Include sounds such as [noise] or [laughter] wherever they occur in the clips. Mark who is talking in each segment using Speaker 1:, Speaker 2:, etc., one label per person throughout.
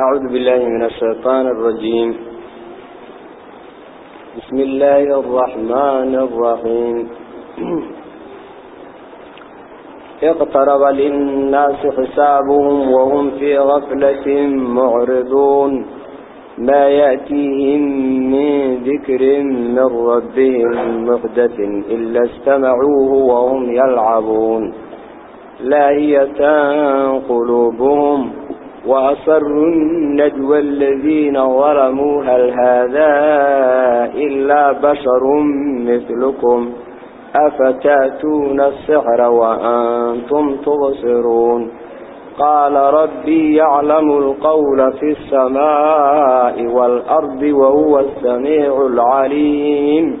Speaker 1: أعوذ بالله من الشيطان الرجيم. بسم الله الرحمن الرحيم. [clears throat] اقترب للناس حسابهم وهم في غفلة معرضون. ما يأتيهم من ذكر من ربهم محدث إلا استمعوه وهم يلعبون. لاهية قلوبهم. وأصروا النجوى الذين ظلموا هل هذا إلا بشر مثلكم أفتأتون السحر وأنتم تبصرون قال ربي يعلم القول في السماء والأرض وهو السميع العليم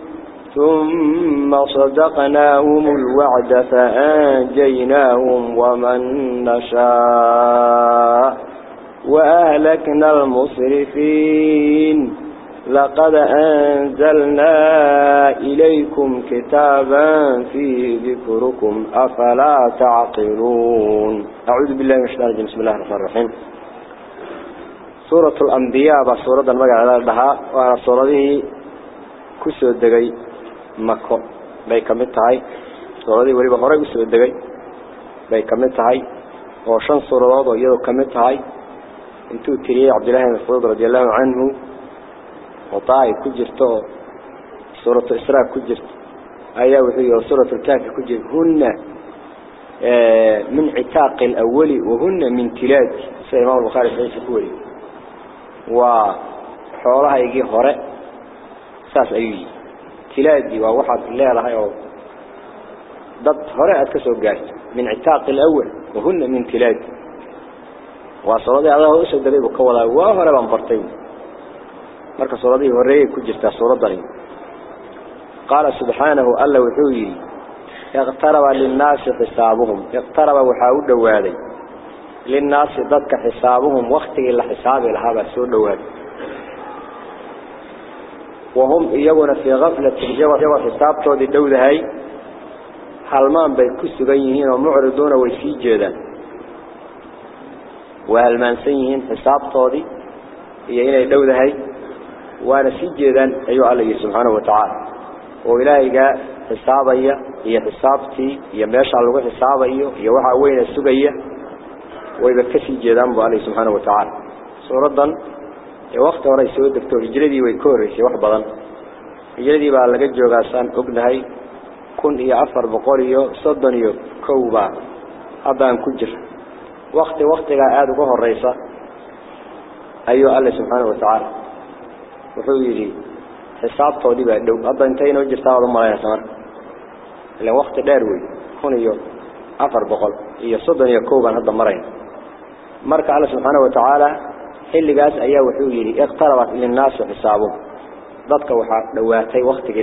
Speaker 1: ثم صدقناهم الوعد فأنجيناهم ومن نشاء وأهلكنا المصرفين لقد أنزلنا إليكم كتابا فيه ذكركم أفلا تعقلون. أعوذ بالله من الشيطان الرجيم. بسم الله الرحمن الرحيم. سورة الأنبياء بسورة المقع لها مكو باي كمتهاي سورة دي وليبا هوري كسو الدقي باي كمتهاي وشان سورة دي يدو كمتهاي انتو تريه عبد الله بن مسعود رضي الله عنه وطاعي كجرته سورة الإسراء كجرت آية وحي سورة الكافي كجرت هن من عتاق الأول وهن من تلاد سيما البخاري في عيسى كوري وحولها يجي هراء ساس أيوي تلادي ووحد الليلة هايو ضد هراء كسو بقاس من عتاق الأول وهن من تلادي وصلاة الله إيش الدليل بكوالا وهو ربان برطيو مركز صلاة الله ورأيه كجرتا صورة ضريب. قال سبحانه ألا وحوي. اقترب للناس حسابهم. اقترب وحاود دوالي للناس ضدك حسابهم واختي إلا حسابي لهذا سور دوالي وهم يجون في غفلة جوا جوا حساب تودي دولة هاي. حلمان بيكوس جينين ومعرضون ويسيد جدا. وهلمان سينين حساب تودي هي هنا دولة هاي. وأنا سيد جدا أيوة الله سبحانه وتعالى. وإلهي جاء حساب هي هي حساب تي هي ماشاء الله حساب هي هي وحى وين السجية. ويبكسي جدا بوالله سبحانه وتعالى. صورة وقت ورا يسوي الدكتور هجردي ويكور يسوي وحبضا هجردي بقى لقد جوغاسان أقنهي كن هي أفر بقوليو صدنيو كوبا أبان كجر وقت وقت قاعد وقه الرئيسة أيها الله سبحانه وتعالى hadda intay noo jirtaa wada malaynaysa marka ilan wakti dheer wey kun iyo afar boqol iyo soddon iyo kow baan hadda marayna marka alla subxaana watacaala اللي جاس أيه وحوله اقتربت للناس حسابهم ضدك وحدواتي وقتك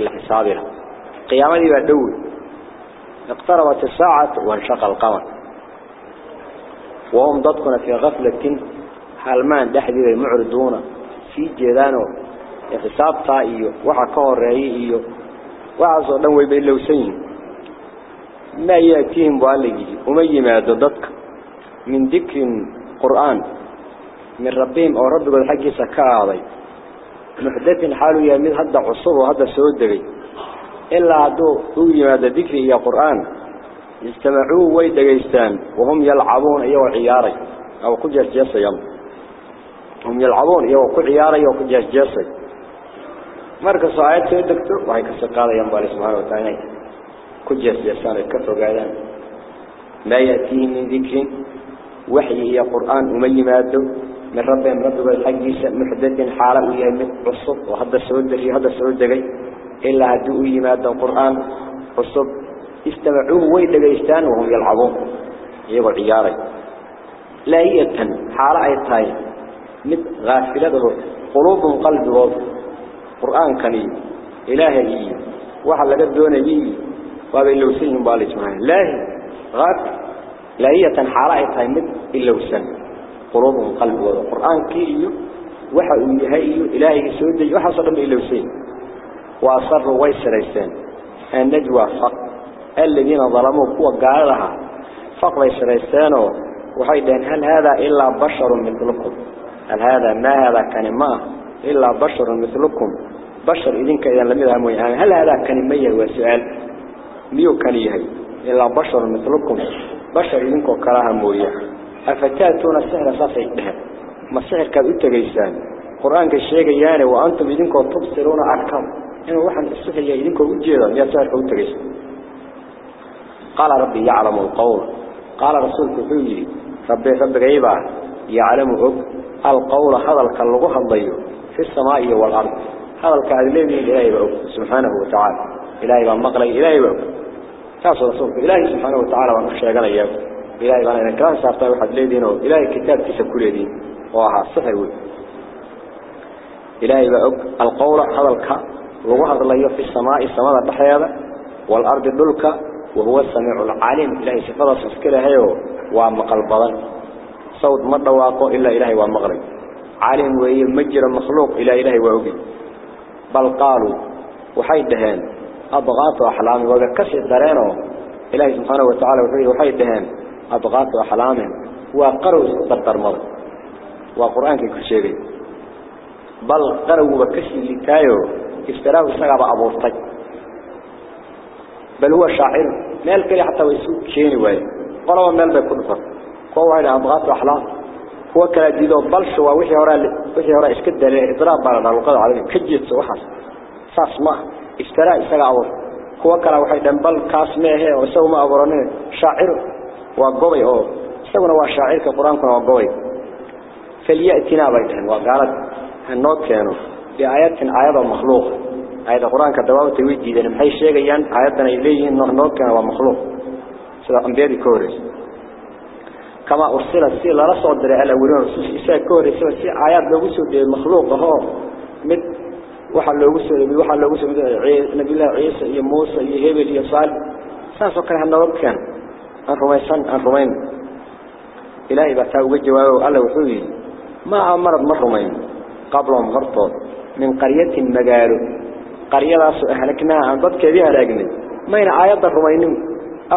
Speaker 1: قيام لي بدول اقتربت الساعة وانشق القمر. وهم ضدكنا في غفلة حلمان دحذر المعرضون في جيدانه حساب طائيه وحكور رئيه وعصر نوي بين لوسين. ما يأتيهم بألقه وما يمادو ضدك. من ذكر القرآن. من ربهم أو ربك الحق سكاء علي محدث حاله يمين هذا عصب وهذا سعود لي إلا عدو هو يماذا ذكره يا قرآن. يستمعوه ويدا يستان وهم يلعبون أيها وعياري أو قجاس جاسي هم يلعبون أيها وعياري أو قجاس جاسي مركز آيات سيد دكتور. وهي كسر قال ينبالي سبحانه وتعالى. قجاس جاسي كثر قال ما يأتيه من ذكر وحيه يا قرآن وما يماذا من ربهم ربك الحقيسة محدث حالة ويهمت عصب. وهذا السعود في هذا السعود دقي إلا هدوء يماده القرآن عصب. استمعوه ويدقيستان وهم يلعبون. يقول عياري. لا هي تن حالة أيطاي مد غافلته قلوبهم قلبهم قرآن كريم. إلهي. وحل لقد دون بي وابلوسيهم بالي معايا لا غافل. لا هي تن حالة أيطاي مد قلوبهم قلبهم القرآن كيئيو وحا يهيئيو إلهي سودي وحا صدم إلوسين وأصروا ويسريسان النجوى فق. الذين ظلموا قوة قالها فق ويسريسانه وحيدين هل هذا إلا بشر مثلكم؟ هل هذا ما هذا كان ما إلا بشر مثلكم؟ بشر إذنك إذا لم يذهب يعني هل هذا كان مية وسؤال ميو كان يهي إلا بشر مثلكم. بشر إذنك كراها موية أفتاتون السهل صافي بها ما السهل كان أتغيسان قرآن كالشيء يعني وأنتم إذنك تبصرون أركم. إنه واحد السهل إذنك أجيرا يا سهل أتغيسان قال ربي يعلم القول. قال رسولك حولي ربي ربي غيبا يعلم أب القول هذا الكلغة الضيو في السماء والأرض. هذا الكلمة إلهي بأب سبحانه وتعالى. إلهي بأب مقلي إلهي بأب كاس رسولك إلهي سبحانه وتعالى ونخشى قال إياه إلهي بأنا إذا كان سارتا واحد ليدينه إلهي كتاب تسكل يدين وها الصحي وي. إلهي بأب القول هذا الكلغة الضيو في السماء. السماء الضحية والأرض دلك. وهو السميع العليم. إلهي صفة سفكرة هيو. ومقل بضن صوت مرة واقو إلا إلهي ومغرب عالم وهي مجر مخلوق. إلى إلهي وعبي بل قالوا وحي دهان. أضغاط أحلامي. وكسر درينه إلهي سبحانه وتعالى وحي دهان. أضغاط أحلامي وقروا استطر مضى وقرآن شيء بل قروا وكسر لتايو افتراه سقب أبو الطيب بل هو شاعر. مال كلي حتى ويسوق شيني واي. قالوا مال بيكون فر هو هذا أضغاط أحلام هو كلا جديد بل شو وحي هراء وحي هراء إسكت ده إضراب بعد الوقت عليه كجيت وحص ساس ما. اشترى استجا أول هو كلا وحي دم. بل كاس ما هي وسو ما أبرنه شاعر. وقوي هو سونا وشاعر كقرآن كنا وقوي فليأتنا بيتهن وقالت النوت كانوا بآيات آيات مخلوق آيات القرآن كدواب تويد جيدا محي شيئا آياتنا إليه إنه النوت كان ومخلوق سيدا أنبياء كوريس كما أرسل السيء لا رسول دري الأولين رسول إساء كوريس سي آيات لو سود المخلوق هو مد وحا لو سود وحا لو سود نبي الله عيسى يا موسى يا هبل يا صالح ساسو aan rumaysan aan rumayn ilaahay baa taa uga jawaabo alla wuxuu yidhi ma aha marad ma rumayn qablahum hortood min qaryatin magaalo qaryadaasoo ahlaknaha aan dadkeedii halaagnay mayna aayadda rumaynin.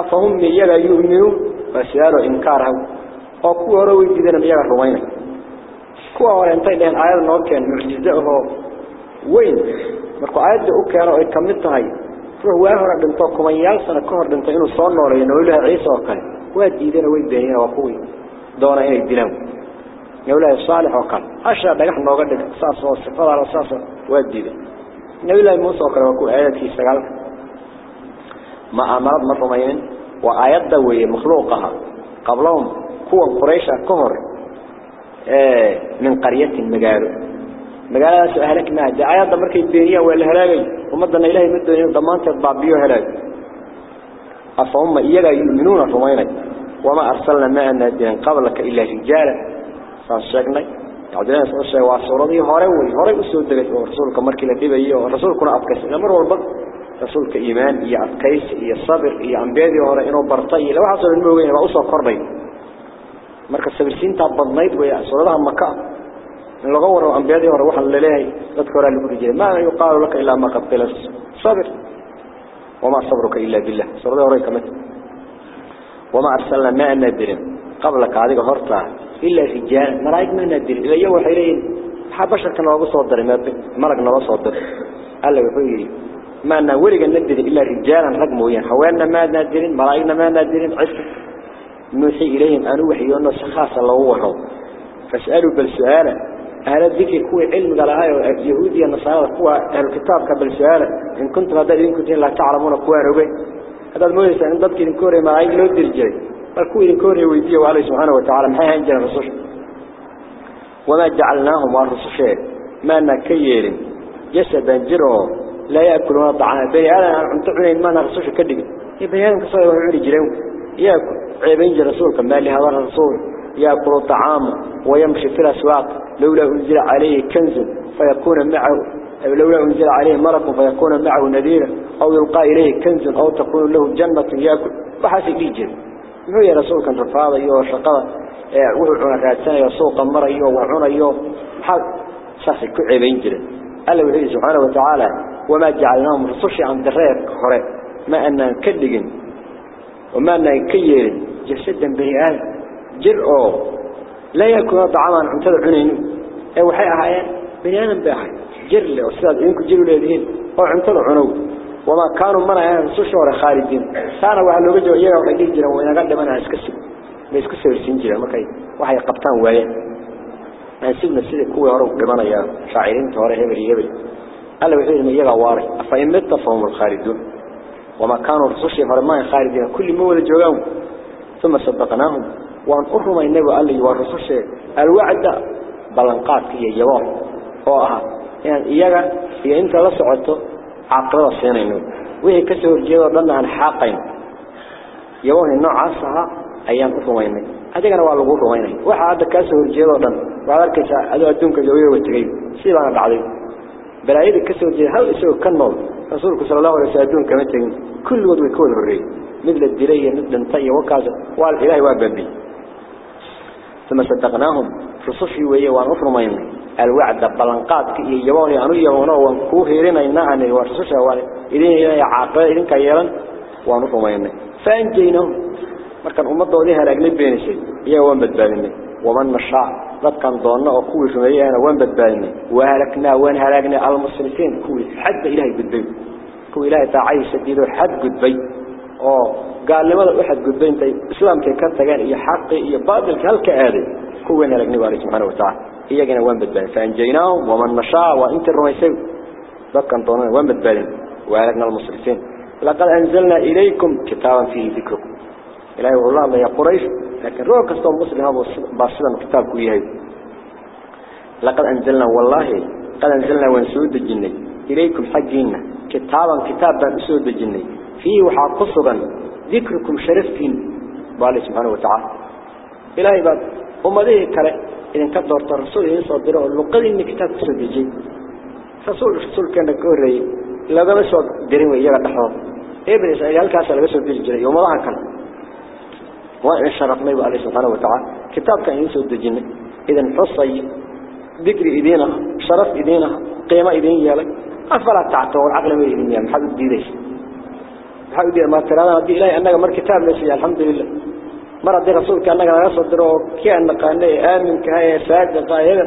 Speaker 1: Afahum miyaga yu'minuun waa su'aaloo inkaar ah oo kuwa hore weydiidana miyaga rumayna. Kuwa hore intay dheheen aayada noo keen mucjize ahoo weyn. Markuu aayadda u keeno ay ka mid tahay ruux waa hore dhinto kumayaal sano ka hor dhintay inuu soo nooleeyo noolaha ciise oo kale waa diidana way beeniyeen waa kuwii doona inay dilaan نبيله صالح وكان أشرا دقح نوغا دق ساس وصفة على ساس واديده نبيله موسى وكان وكو آيات في سقال ما أمرض مرمين وآيات دوية مخلوقها قبلهم كوا قريشة كهر من قرية مقالو مقالو أهلكنا دي آيات دمرك البينية والهلاقي ومدنا إلهي مدنا دمان تضبيه هلاك أفهم إيلا يؤمنون فمينك وما أرسلنا ما أنهدنا قبلك إلا رجالة فالشاقنا يعدنا سعر الشيء وعصر رضي هاروي هاروي أسود دلت ورسولك مركي لتيبه إيه ورسولك هنا أبكس الأمر والبط رسولك إيمان إيه أبكيس إيه الصبر إيه أنبياد يهر إنه برطي لو عصر المعوين رأسه قربين مركز سبسين تعبضنايت ويأسر رضا عمكا dadka hore lagu dhigay ma yuqaalu laka illa ma qad qila sabir وما صبرك إلا بالله. suuradaha hore kamid وما أرسلنا ما ندرم قبلك هذه هرتا إلا رجال ملايك ما ندري إلا يوم حيرين حبشر كان لغو صدر ملك نغو صدر قال له يقول ما نورق ندري إلا رجالا رقمويا حوالنا ما ندرين ملايكنا ما ندرين عفت نوحي إليهم. أن وحي أنه سخاص الله وحو. فاسألوا بالسؤال أهل الذكر كوي علم قال هاي يهودية النصارى كوي الكتاب قبل سؤال. إن كنتم هذا إن كنتم لا تعلمون كوي ربي هذا الموسى إن ضدك إن كوري ملايك لو درجي فالكو إذن كوري ويدية وعليه سبحانه وتعالى محيها إنجل الرسول. وما جعلناهم والرسول ما نكير جسدا جروا لا يأكلون طعام. بني أنا عم تعلن ما نرسوش بني آدم كسر وعلي جريو يأكل. عيبين جل رسول كما اللي هذا الرسول. يأكل طعام ويمشي في الأسواق لولا أنزل عليه كنز فيكون معه لولا أنزل عليه مرق فيكون معه نذيرا أو يلقى إليه كنز أو تكون له جنة يأكل. بحسب يجل يقول يا رسولك أنت الفاضي يو أيوه، الشقرة إيه، وحونا كالتانة يسوق المرأة يو أيوه، وحونا يو حق. شخصي كعي بينجل ألا وحيد سبحانه وتعالى وما جعلناهم مرسوشي عن درير كخوري ما أننا نكدقن وما أننا نكيّل جسدا بني آدم جرء لا يكون طعاما عمتد عنين أو حي أهايان بني آدم باحي جرء لي أستاذ ينكو جرء ليدين أو عمتد عنو. وما كانوا منا يعني سوشور خارجين. سانا وعلى وجهه يرى وقال لي جرى وأنا قد منا اسكسب ما اسكسب السين جرى مكاي وحي قبطان وايان أنا سيبنا سيدي كوي هرو بمانا يا شاعرين توري هبل هبل قال وحي من يغا واري. افاين متى فهم الخارجون. وما كانوا رسوشي فرمان خارجين كل مولد جوغاهم. ثم صدقناهم. وأن أرمى النبي قال لي والرسوش الوعد بلنقات iyo yabo oo ah in iyaga iyo inta la socoto عقرة سينينو وهي كسر جيدا ضلنا عن حاقين. يوم النوع عصها أيام أفويني هذا كان والله قول رويني واحد كسر جيدا ضلنا بعد كذا هذا أدونك جوية وتجيب سيبنا بعدين بلايد كسر جيدا هل يسوي كنول رسولك صلى الله عليه وسلم أدونك متين كل وضو يكون هري مثل الدرية مثل النطية وكذا. والإله واببي ثم صدقناهم. فصفي ويه وأفرميني الوعد بلنقات كي يواني أنو يوانا وانكو هيرين إنا أن الورسوش أولي إذن إذن عاقل إذن كيرا وانفو ما يمني فأنجيناهم مركان أمضوا لها لأجل بينسي إيا وان بدبالني. ومن نشاء. ضد كان ضونا وكوي شميانا وان بدبالني. وهلكنا وان هلكنا المسلمين. كوي حد إلهي بدبي كوي إلهي تعيش سديدو حد أوه قال لماذا أحد قدبي انت إسلام كي كانت قال إيا حقي إيا باطل كهلك آدي كوي هلكني واري سبحانه وتعالى iyagana waan badbaadin faanjaynaahum waman nashaa waa intii rumaysay dadkan doonana waan badbaadin waalagna almusrifiin laqad anzalna ilaykum kitaaban fiihi dikrukum ilaahay wuxuu la hadlayaa quraysh laakiin ruux kastoo muslim ah baa sidan kitaabku yahay laqad anzalna wallahi qad anzalna waan soo dejinnay ilaykum xaggiinna kitaaban kitaab waxaa ku sugan dikrukum sharaftiin baa alle subxaanahu watacaala ilaahay baad ummadihii kale إذن كدرت الرسول يسوع دره اللقد إن كتاب سديجي رسول رسول كان كوري لا ده بس درين ويا دحوم ابن إسرائيل كاس لا بس ديجي يوم الله كان. وإن شرفنا عليه سبحانه وتعالى. كتاب كان يسوع ديجي إذن حصي ذكر إيدينا شرف إيدينا قيمة إيدين يالك. أفلا تعتوا العقل ما إيدين يا محمد ديدش محمد ما ترى أنا دي إلهي أنك مر كتاب ليش الحمد لله mar haddii rasuulka annaga naga soo diro kii aan naqaanay aaminka ah ee saadiqa ayaga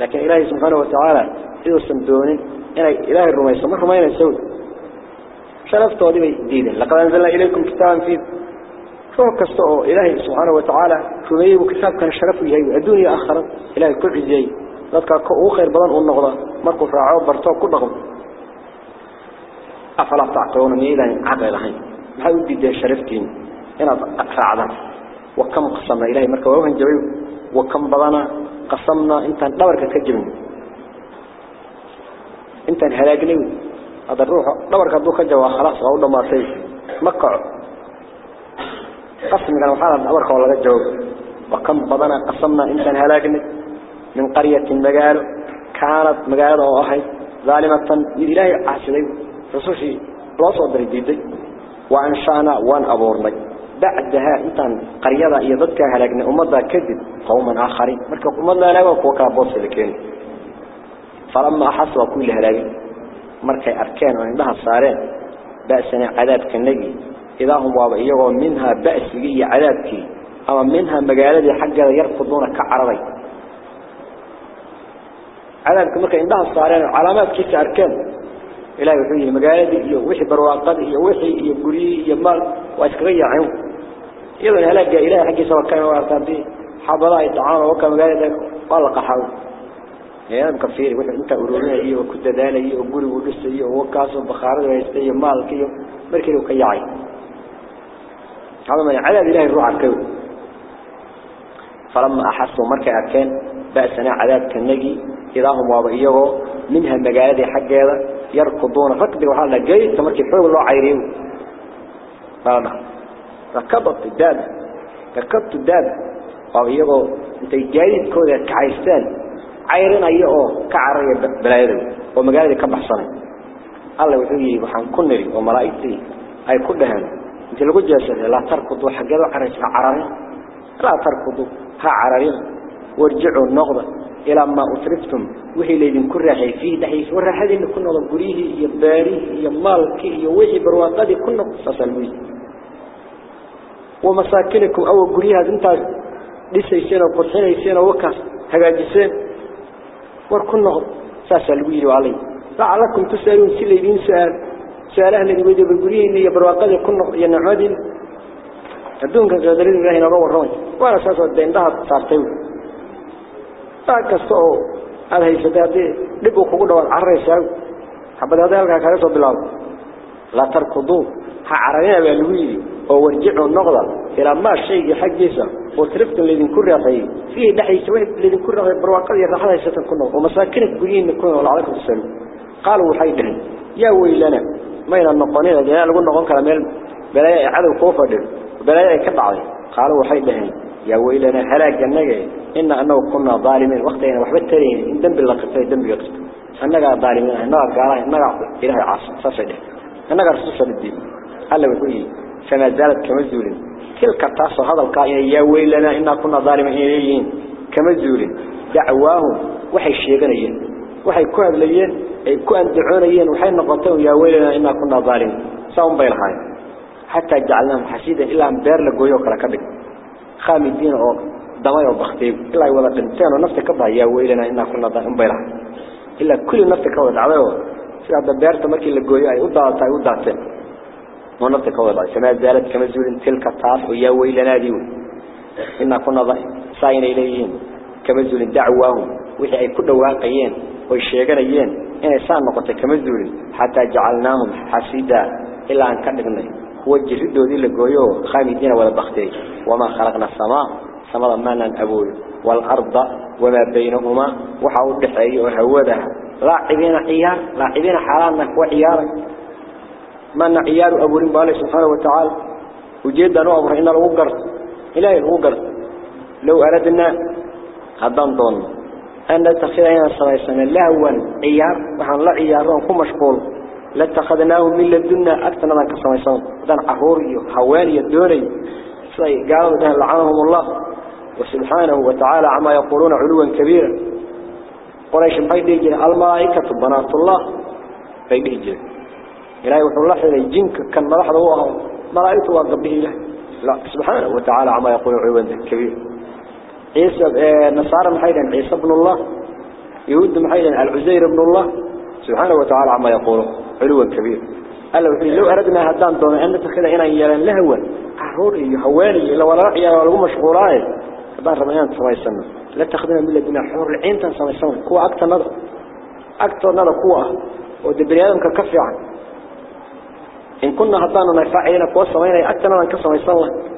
Speaker 1: laakiin ilaahay subxaana watacaala iduusan doonin inay ilaahay rumayso ma rumaynayso sharaftoodii bay diideen laqad anzalna ilaykum kitaaban fii ruux kasta oo ilaahay subxaana watacaala rumeeyey buu kitaabkana sharaf u yahay adduun iyo aakhira ilaahay ku ciziyey dadka ugu khayr badan uu noqda markuu raaco barto ku dhaqmo tacqiluuna miyaydaan caqli lahayn maxay u diideen sharaftiin inaad raacdaan وكم قسمنا إلهي؟ مركا ووهن جوي وكم بضنا قسمنا انت دورك كجبن انت هلاقني هذا الروح دورك دوك جوا خلاص أقول ما سي مكع. قسم كان وحالا دورك ولا جو وكم بضنا قسمنا انت هلاقني من قرية مقال. كانت مقال وهي ظالمة. إلهي عاشدي رسوشي رسو دريدي وعن شانا وان أبورنك بعدها انت قريضة يضدك هلقنا أمضى كذب قوما آخرين مالك أمضى لا وكوكا بوصي لكين فلما حصل كل هلقين مالك أركان وعندها صارين بأسنا عذابك كنجي إذا هم وابعيهم منها بأس لي كي أو منها مجالات حقا يرفضون كعربي عذابك مالك عندها صارين علامات كيف أركان إلهي وحيه مقالده إيه وحي برواقاته إيه وحي إيه بقريه إيه مال وإسكغي عيوه إيه من هلقى إلهي حكي سوى كامي وارتان بيه حبلاء الدعامة وكا مقالده قلق حاوه إيه مكفيري وحي انت أرونيه إيه وكد دانه إيه وقري وقسه إيه ووكاسه وبخارة ويستيه مالك إيه مركي لو كيعي هذا ما يعلى بإلهي الروح الكوي فلما أحسوا مركي أكان بأسنا عذاب كنجي إذا هم وابئيه منها مقالده حق يركضون. فكبر وحالا جيد تمركي حول الله عيرين فلما ركبت الداب ركبت الداب وابئيه انت جايد كودة كعيستان. عيرين أيه كعرية بلايده ومقالة كبحصني. الله وحيه وحان كنري وملائكتي. أي كلهن. انت لقد جاسد. لا تركضوا حقا عريس. عرارين. لا تركضوا. ها عرارين. وارجعوا النقضة. إلى ما أترفتم. وحي ليدن كل حي فيه دحيس ورحد إن كنا ضبريه يباريه يمالك يوحي برواقدي كنا قصص الوي ومساكنكم أو قريها انت لسيسين وقرحين يسين وكاس هقاجسين وركنا ساس الويل عليه لعلكم تسألون سليدين سؤال سؤالها الذي ويدي بالقريه إني برواقدي كنا ينعودين adduunka qadarin ilaahay naga warramay waana saas oo deendhaha saartay taa kasta oo aad haysatay haddii dhib uu kugu dhawaad cararaysaa xabad hadday halkaa kaga soo bilaabo la tarkuduu ha cararina baa lagu yidhi oo warjicuu noqda ilaa maa shaygii xaggiisa oo tiriftan laydinku raaxeeyey fiihi dhexdiisa wix laydinku raaxeey barwaaqada iyo raaxada haysatan ku noqdo oo masaakina guryihiina ku noqdo lacalakum tusalu qaaluu waxay dhaheen yaa weylana mayna noqonin dee lagu noqon kara meel balaaya ay cadow kuu fadhiyo بلاي كبعض قالوا وحيدهن يا ويلنا هلاك النجا إن أنه كنا ظالمين. وقتنا وحبت ترين إن دم بالله قتل دم بيقتل. أننا ظالمين. أننا قال أننا إله عاصم صفده أننا رسول الدين قال وحي فما زالت كمزول. تلك التاس هذا القائل يا ويلنا إن كنا ظالمين. إليين كمزول. دعواهم وحي الشيغانيين وحي كوهب ليين. كوهب دعونيين وحي نقطون يا ويلنا إن كنا ظالمين. ساهم بيلهاي. حتى جعلناهم حسيدا إلا أن بير لقويه وكلا كبك خامدين أو دماء وبختيب إلا يوضا قنتين ونفتك بها يا ويلنا إنا كنا ضائم بيرها إلا كل نفتك عليه سيادة بير تمكي لقويه أي ودعتا أي ودعتا ونفتك وضع سما زالت كمزول تلك الطاف ويا ويلنا ديو. إنا كنا ضائم ساين إليهم. كمزول دعواهم. وحي كل واقعين ويشيغانيين إن إسان نقطة كمزول حتى جعلناهم حسيدا. إلا أن وجه ردودي لقويو خامدين ولا بختي. وما خلقنا السماء سماء ما أبوي والأرض وما بينهما وحاول دحي وهودها لاعبين عيار لاعبين حالانك وعيارك ما عيار أبو بالله سبحانه وتعالى. أنه أمر إن الوقر إلهي الوقر. لو أردنا هدان دون أن نتخذنا صلى لهوا عيار. وحن لا عيار ونكون مشغول. لاتخذناه من لدنا من كسميسان دان عهوري حوالي سي قالوا ده لعنهم الله. وسبحانه وتعالى عما يقولون علوا كبيرا. قريش بيدي جن الملائكة بنات الله. بيدي جن. إلهي الله إلي جنك كان ملحظة هو ملائكة وقبه الله لا سبحانه وتعالى عما يقولون علوا كبيرا. عيسى نصارى محيدا عيسى ابن الله. يهود محيدا العزير ابن الله. سبحانه وتعالى عما يقولون علوا كبير. قال لو أردنا هدان دون أن نتخذ هنا يلان لهوا عروري إلا ولا رأي ولا مشغولاي هدان رميان سماي السنة لا تخذنا من لدينا حور العين تنسماي السنة كوا أكتر نظر أكتر نظر كوا ودبري آدم ككفي عن. إن كنا هدان نفاعينا كوا سماينا أكتر نظر كسماي السنة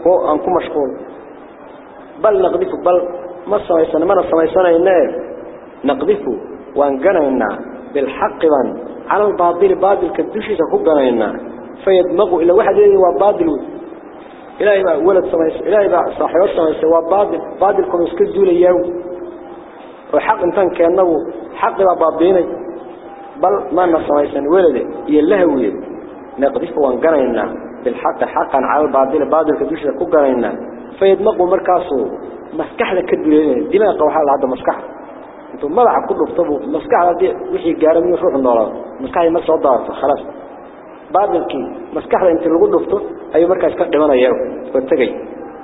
Speaker 1: هو أنكم مشغول. بل نقذف بل ما سماي السنة ما نسماي السنة نقذف وانقنا بالحق من على الباطل باطل كدوشي سكوبنا لنا فيدمغوا إلى واحد يلي وباطل إلهي بقى ولد سميس إلهي بقى صاحبات سميس وباطل باطل كم يسكدوا ليهو وحق انتان كأنه حق باطلين بل ما نسميسان ولده. يلهوي نقذف وانقرنا بالحق حقا على الباطل باطل كدوشي سكوبنا لنا فيدمغوا مركاسه مسكح لك الدولين دماغ وحال هذا مسكح. أنتم ملعب كله اكتبوا مسكحة دي وحي قارمي وروح النور مسكحة ما سوى ضارته خلاص بعد الكي مسكحة انت اللي قلوا فتو اي مركز كان دمانا يارو واتقي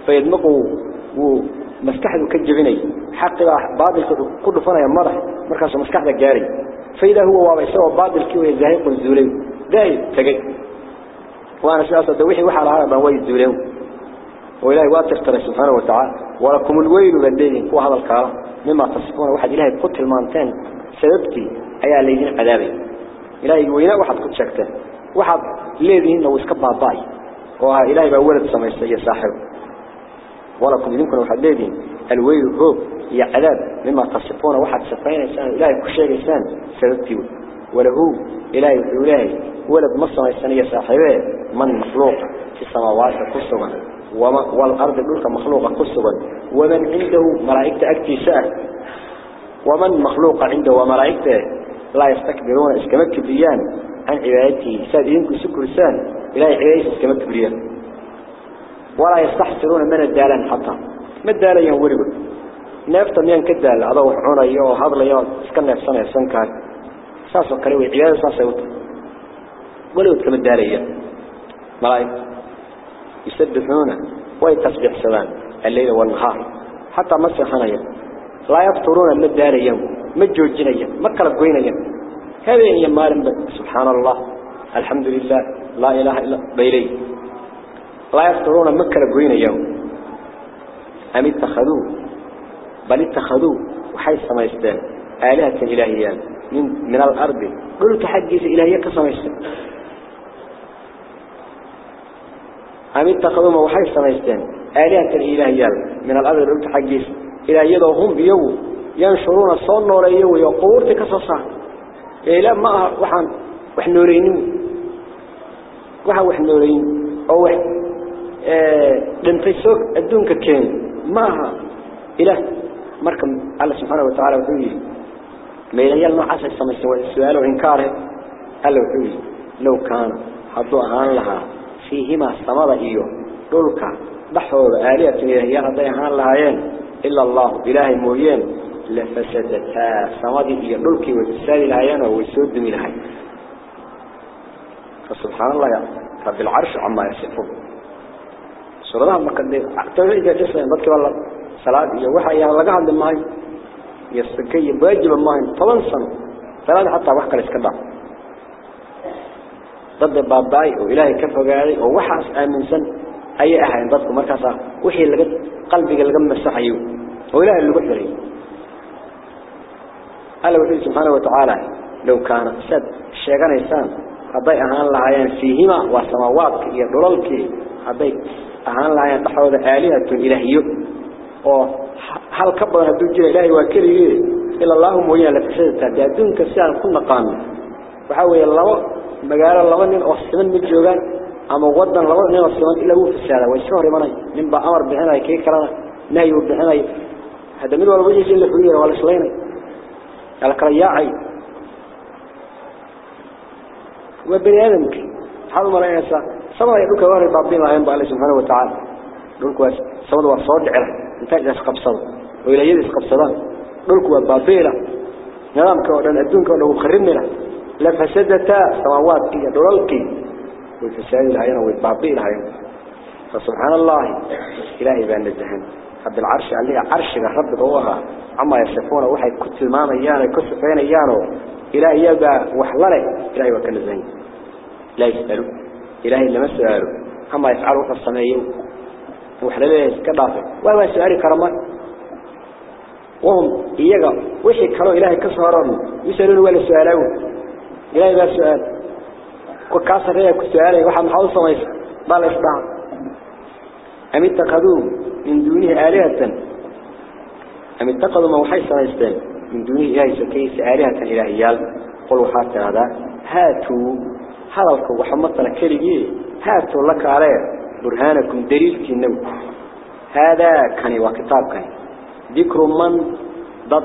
Speaker 1: فيدمقوا ومسكحة كجبيني حق بعد كله فانا يمرح مركز مسكحة جاري فإذا هو واضح سوى بعد الكي وهي زهيق الزولي داي تقي وأنا سأصد دوحي وحال هذا ما هو الزولي وإلهي واتر ترى سبحانه وتعالى ولكم الويل لديه وهذا الكلام مما تصفون واحد إلهي قتل مانتين سببتي أيها الذين عذابي. إلهي وإله واحد قد شكته. واحد الذين لو اسكب باي وها إلهي بأولد سميسة يا صاحب. ولكم إذنكم وحد ليدين. الويل هو يا عذاب. مما تصفون واحد صفين إنسان إلهي كشيء إنسان سببتي. وله إلهي إلهي. ولد مصر إنسان يا من مخلوق في السماوات كسبا والأرض دولك مخلوقة كسبا. ومن عنده ملائكة أكتساء ومن مخلوق عنده وملائكته لا يستكبرون اسكمك كبريان عن عبادته سادينكم سكر سان إلهي عبادته اسكمك كبريان ولا يستحسرون من الدالان حتى. ما الدالان ينورقون نفتا ميان كدال. هذا وحونا يو هذا ليو اسكنا في سنة يسان كان ساسو كريوي. عبادة ساسو ولو كم الدالية ملائكة. يسبحون ويتسبح سبان الليل والنهار. حتى مسا خنايا لا يفطرون من الدالية مجوجينيا ما كلا قوينيا هذا هي مال سبحان الله. الحمد لله. لا إله إلا بيلي. لا يفطرون ما كلا قوينيا أم اتخذوه؟ بل اتخذوه. وحي سمايستان آلهة إلهيان. من, من الأرض. قلوا تحديث إلهية كسمايستان أم اتخذوا ما وحي سمايستان آلهة إلهيان من الأرض قلوا تحديث إلهية هم بيو ينشرون الصون وليه ويقور تكسصا إلى ما وحن وحن نورين وحن وحن نورين أو وحن لنفسوك الدون ككين ما إله مركم الله سبحانه وتعالى وحوي ما يليال ما عسى السماء السؤال وإنكاره قال له لو كان حضوا أهان لها فيهما السماء إيوه. دولك بحثوا آلية إلهية أهان لهايين. إلا الله إلهي مويين. لفسدتها سمادي هي دولكي وتسالي الهيان ويسود من الهي فسبحان الله يا رب العرش عما يصفون. سورة ما كان توحيد الإسلام بدك والله صلاة يا وحى يا لقى عند الماي. يستكي واجب الماي. طبعا سنة صلاة حتى وحكى الإسكندر. ضد باباي وإلهي كفى قالي ووحى آمن سن أي أحد ضدكم مركزة وحي اللي قلبي اللي قم السحيو وإلهي اللي لي الله وحده سبحانه وتعالى لو كان سد الشيغان إنسان هذي أهان لهايان فيهما والسماوات يدللك هذي أهان لهايان تحوذ آلهة إلهية وهل كبر هدو جل الله مقال الله من جوغان أما وضن من أصلا إلا هو في السادة والشهر مني من بأمر بحنا كي كرنا نهي بحنا هذا من ولا وجه إلا حوية ولا سليني القرياعي وبني آدمك حاول مرة يسا سما يدوك واري بابين الله الله سبحانه وتعالى دولك سمد وصود عره انت إذا سقبصد وإلى يدي سقبصدان دولك وبابيلة نظامك ودن أدونك ولو خرمنا لفسدتا سماوات كي دولك والفساد العين والبابيلة فسبحان الله إلهي بأن الزهن رب العرش عليه عرش رب هوها عما يصفون وحي كنت المام إيانا كسفين إيانا. إلهي يبقى وحلله إلهي وكان الزهن لا يسألوا إلهي لما سألوا عما يفعلوا في السمايين. وحلله كضافة وهو سؤال كرمان وهم إيجا وحي كانوا إلهي كسهران. يسألون ولا سؤالوا إلهي بقى سؤال وكاسر هي كسؤالي وحا محاول سميس بال إصدام أم اتخذوه من دونه آلهة؟ أم اتخذوا موحي سميستين من دونه إلهي سكيس آلهة إلهيال. قلوا حتى هذا. هاتوا. هذا لك كليه هاتوا لك عليه. برهانكم دليل كنو. هذا كان وكتاب كان. ذكر من ضد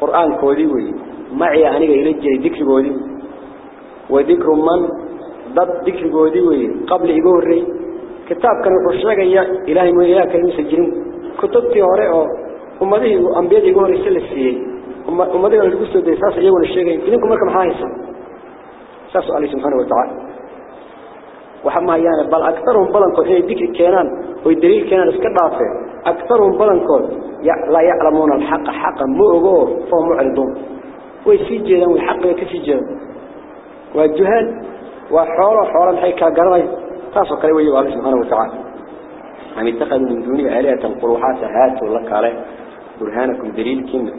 Speaker 1: قرآن كوديوي معي أنا إلى الجري ذكر كوديوي وذكر من ضد ذكر كوديوي قبل إيجوري كتاب كان يقول يا إلهي من إله كان يسجلون كتبتي هراء أمضي أنبياء إيجوري سلسية أمضي اللي قصوا ده ساس يقول الشيء إنكم مركم حايسا ساس عليه سبحانه وتعالى. وحما يعني بل أكثرهم بلنكو إنه ذكر كينان والدليل كينان اسكدافه أكثرهم بلنكو لا يعلمون الحق حقا مؤغوه فهم معرضون. ويسجلون والحق يكسجلون والجهال وحوله حوله الحيكا قرأي تاسو الله سبحانه وتعالى. أم اتخذوا من دونه آلهة قروحات هاتوا لك عليه برهانكم دليل كم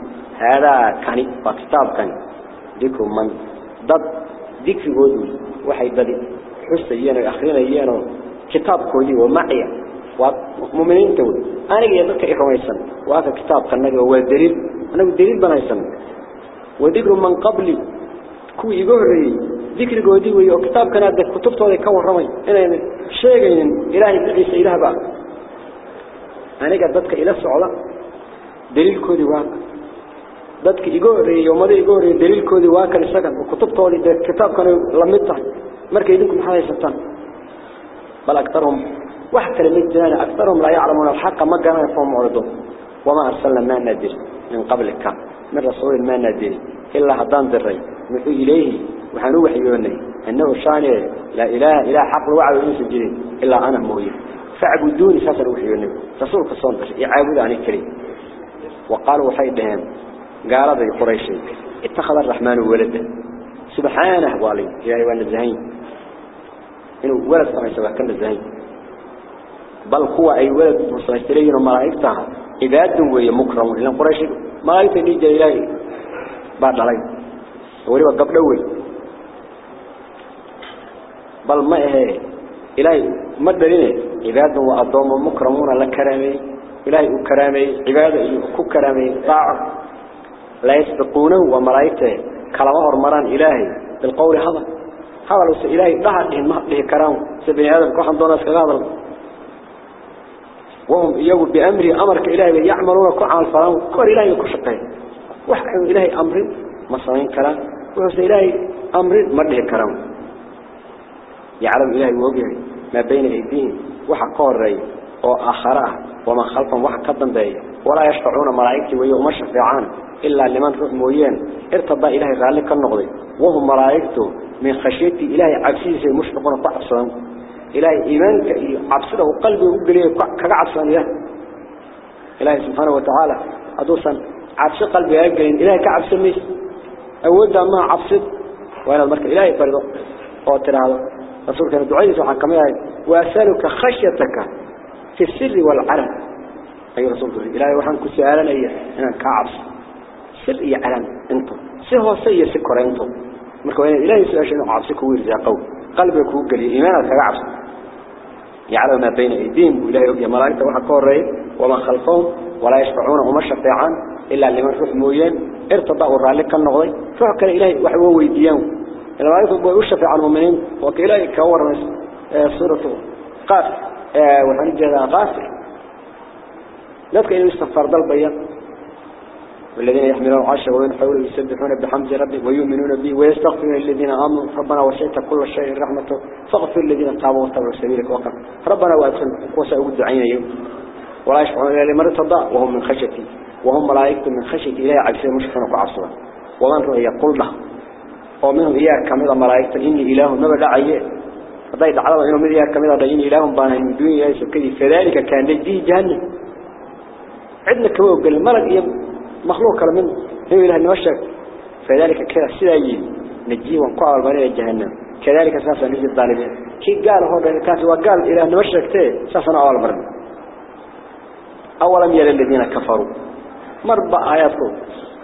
Speaker 1: هذا كان وكتاب كان. ذكر من ضد ذكر قدوي وحي بدي حس ايانا اخرين ايانا كتاب كودي ومعي ومؤمنين تقول جيت لك إخويسن وهذا كتاب كنا هو الدليل أنا الدليل بنايسن وذكر من قبل كو يغوري ذكر قودي وي كتاب كانت دك كتبته كا ورمي ان أن شيغين إلهي عيسى الهبا أنا جدتك إلى سوده دليل كودي وا دك يغوري يومد يغوري دليل كودي وا كان شغان كتبته دك كتاب كان لميت marka idinku ma haystaan bal aktarum wa akhtalamit jana aktarum la ya'lamuna al-haqa ma gana yafum urdu wa ma arsalna ma nadir min qablikum من رسول ما نبي إلا هضان ذري. مثل إليه وحنوح يوني أنه شانه لا إله إلا حق الوعد وإنس الجنين إلا أنا مويه فعبدوني فسر وحي يوني رسول قصون يعابد عن الكريم. وقالوا حيدهم قال ذي قريشي اتخذ الرحمن ولدا. سبحانه والي يا أيها الزهين إنه ولد صحيح سبحان الزهين بل هو أي ولد مصرح تريه ملائكتها إذا ويا مكرم لأن قريشي قريش ملائكة نيجا إلهي بعد علي وليبا قبل أول بل ما هي إلهي مدرين عباد وأضوم مكرمون لكرامي إلهي كرامي عبادة كرامي طاعة لا يسبقونه وملائكته كلامه مران إلهي بالقول هذا هذا لو إلهي ضحى به ما به كرام سبني آدم كحن دون اسكغادر وهم يقول بأمر أمرك إلهي يعملون كعمل فلان كور إلهي كشقين وحكم إلهي أمر مصرين كلام وحسن إلهي أمر ما به كرام يعلم إلهي وجهه ما بين أيديهم وحقور رأي وآخره وما خلفهم واحد قدم بي ولا يشفعون ملائكتي ويوم الشفيعان إلا لمن روح مويين ارتضى إلهي غالك النقضي وهم ملائكته من خشيتي إلهي عبسيسي مشفقون قعصان إلهي إيمانك عبسده قلبي وقليه كعبسان إله إلهي سبحانه وتعالى أدوسا عبس قلبي أقلين إلهي كعبسان ميس أود ما عبسد وأنا المركة إلهي فرضه قوتر هذا رسولك الدعاء سبحانه كما وأسألك خشيتك في السر والعلن. أي رسول الله إلهي وحن كسؤالا أي أنا كعبس. سر إيا علن أنتم سهو سي سكر أنتم مركوين إلهي شنو عبسك ويرزاقو قلبك وقلي إيمانك كعبس يعلم ما بين أيديهم. وإلهي يا ملائكة وحكور رأي وما خلفهم. ولا يشفعون وما شفيعان إلا لمن روح مويين. ارتضاء الرالك النغضي فحكا إلهي وحوه ويديان الملائكة ويشفع عن المؤمنين. وكإلهي كور صورة قاف. وحن جدا غافر نذكر إنه يستغفر ضل والذين يحملون عشر وين حوله يسبحون بحمد ربه ويؤمنون به ويستغفرون الذين آمنوا. ربنا وشئت كل شيء رحمته. فاغفر الذين تابوا واتبعوا سبيلك وقف ربنا وأدخل وسأود عيني ولا يشفعون إلا لمن ارتضى وهم من خشيتي وهم ملائكة من خشية إلهي عبسين مشفرون وعصرا ومن رأي يقول له. ومنهم إياك كميضا ملائكة. إني إله ما بدعيه هذا يدعوا إنه من إياك كميضا دعين إله بانا من دون إله سبكذي فذلك كان لجيه جهنم. عندنا كواب قال الملك مخلوق كلا منه. هو إله نوشك فذلك كذا سلايين نجيه ونقع البرية جهنم. كذلك أساسا نجي الظالمين. كي قال هو كانت وقال إله نوشك تيه أساسا أول برد أولا يلي الذين كفروا؟ مربع آياتكم